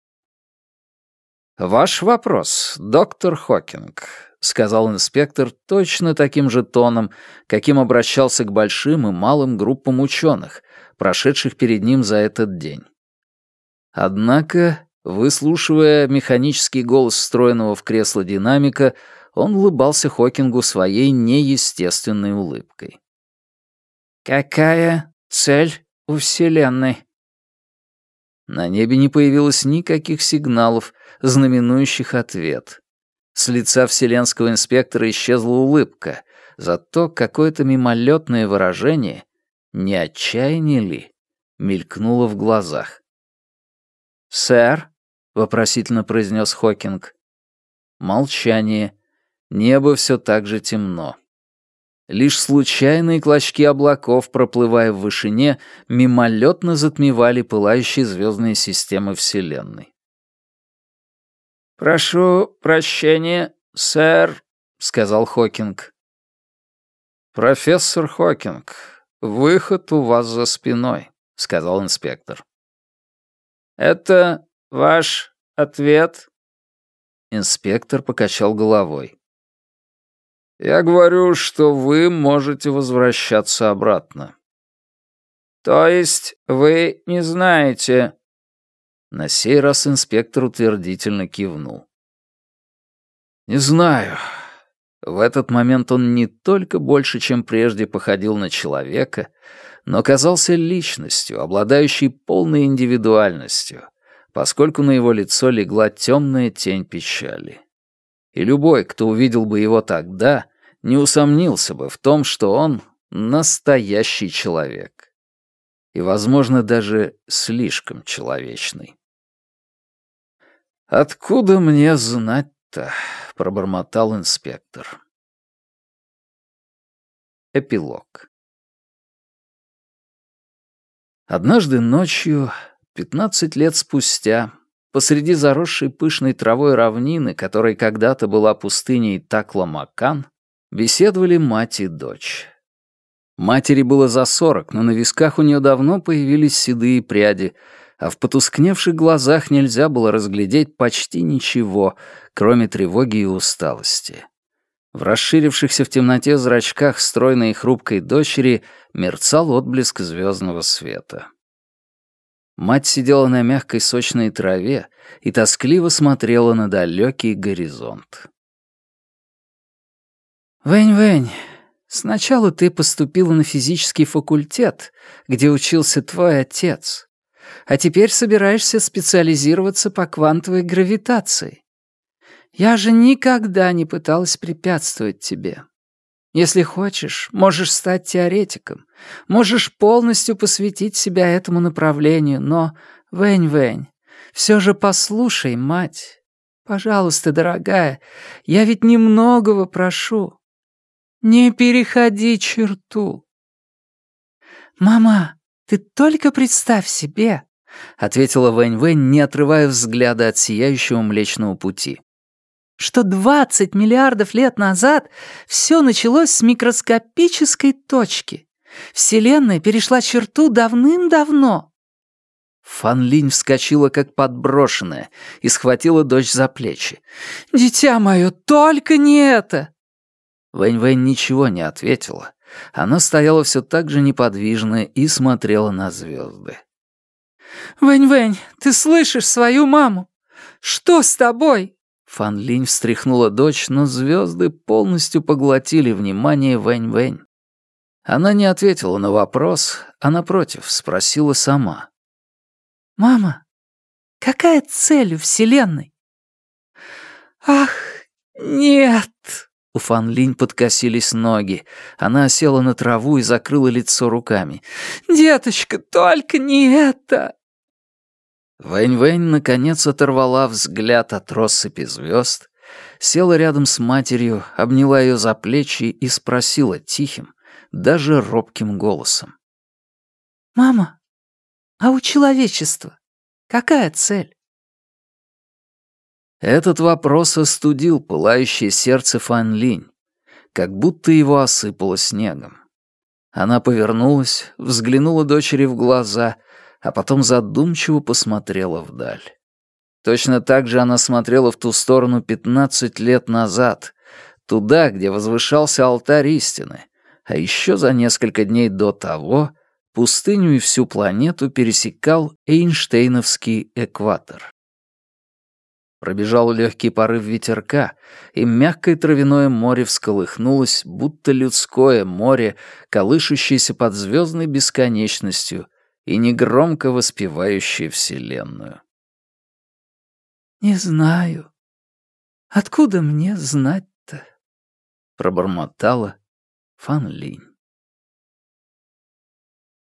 «Ваш вопрос, доктор Хокинг», — сказал инспектор точно таким же тоном, каким обращался к большим и малым группам ученых, прошедших перед ним за этот день. Однако, выслушивая механический голос встроенного в кресло динамика, он улыбался Хокингу своей неестественной улыбкой. «Какая цель у Вселенной?» На небе не появилось никаких сигналов, знаменующих ответ. С лица вселенского инспектора исчезла улыбка, зато какое-то мимолетное выражение, не отчаяние ли, мелькнуло в глазах. «Сэр?» — вопросительно произнес Хокинг. Молчание. Небо все так же темно. Лишь случайные клочки облаков, проплывая в вышине, мимолетно затмевали пылающие звездные системы Вселенной. «Прошу прощения, сэр», — сказал Хокинг. «Профессор Хокинг, выход у вас за спиной», — сказал инспектор. «Это ваш ответ?» Инспектор покачал головой. «Я говорю, что вы можете возвращаться обратно». То есть вы не знаете?» На сей раз инспектор утвердительно кивнул. «Не знаю». В этот момент он не только больше, чем прежде, походил на человека, но казался личностью, обладающей полной индивидуальностью, поскольку на его лицо легла темная тень печали. И любой, кто увидел бы его тогда, не усомнился бы в том, что он настоящий человек. И, возможно, даже слишком человечный. «Откуда мне знать-то?» — пробормотал инспектор. Эпилог Однажды ночью, пятнадцать лет спустя, посреди заросшей пышной травой равнины, которой когда-то была пустыней Такла-Макан, беседовали мать и дочь. Матери было за сорок, но на висках у нее давно появились седые пряди, а в потускневших глазах нельзя было разглядеть почти ничего, кроме тревоги и усталости. В расширившихся в темноте зрачках стройной и хрупкой дочери мерцал отблеск звездного света. Мать сидела на мягкой сочной траве и тоскливо смотрела на далекий горизонт. «Вэнь-Вэнь, сначала ты поступила на физический факультет, где учился твой отец, а теперь собираешься специализироваться по квантовой гравитации. Я же никогда не пыталась препятствовать тебе. Если хочешь, можешь стать теоретиком, можешь полностью посвятить себя этому направлению, но, Вэнь-Вэнь, все же послушай, мать. Пожалуйста, дорогая, я ведь немногого прошу. Не переходи черту. «Мама, ты только представь себе», — ответила Вэнь-Вэнь, не отрывая взгляда от сияющего Млечного Пути что 20 миллиардов лет назад все началось с микроскопической точки. Вселенная перешла черту давным-давно. Фан Линь вскочила как подброшенная и схватила дочь за плечи. «Дитя мое, только не это!» Вэнь-Вэнь ничего не ответила. Она стояла все так же неподвижно и смотрела на звезды. «Вэнь-Вэнь, ты слышишь свою маму? Что с тобой?» Фан Линь встряхнула дочь, но звезды полностью поглотили внимание Вэнь-Вэнь. Она не ответила на вопрос, а напротив спросила сама. «Мама, какая цель у Вселенной?» «Ах, нет!» У Фан Линь подкосились ноги. Она села на траву и закрыла лицо руками. «Деточка, только не это!» Вэнь-Вэнь наконец оторвала взгляд от россыпи звезд, села рядом с матерью, обняла ее за плечи и спросила тихим, даже робким голосом. «Мама, а у человечества какая цель?» Этот вопрос остудил пылающее сердце Фан Линь, как будто его осыпало снегом. Она повернулась, взглянула дочери в глаза а потом задумчиво посмотрела вдаль. Точно так же она смотрела в ту сторону пятнадцать лет назад, туда, где возвышался алтарь истины, а еще за несколько дней до того пустыню и всю планету пересекал Эйнштейновский экватор. Пробежал легкий порыв ветерка, и мягкое травяное море всколыхнулось, будто людское море, колышущееся под звездной бесконечностью, и негромко воспевающие Вселенную. «Не знаю. Откуда мне знать-то?» — пробормотала Фан Линь.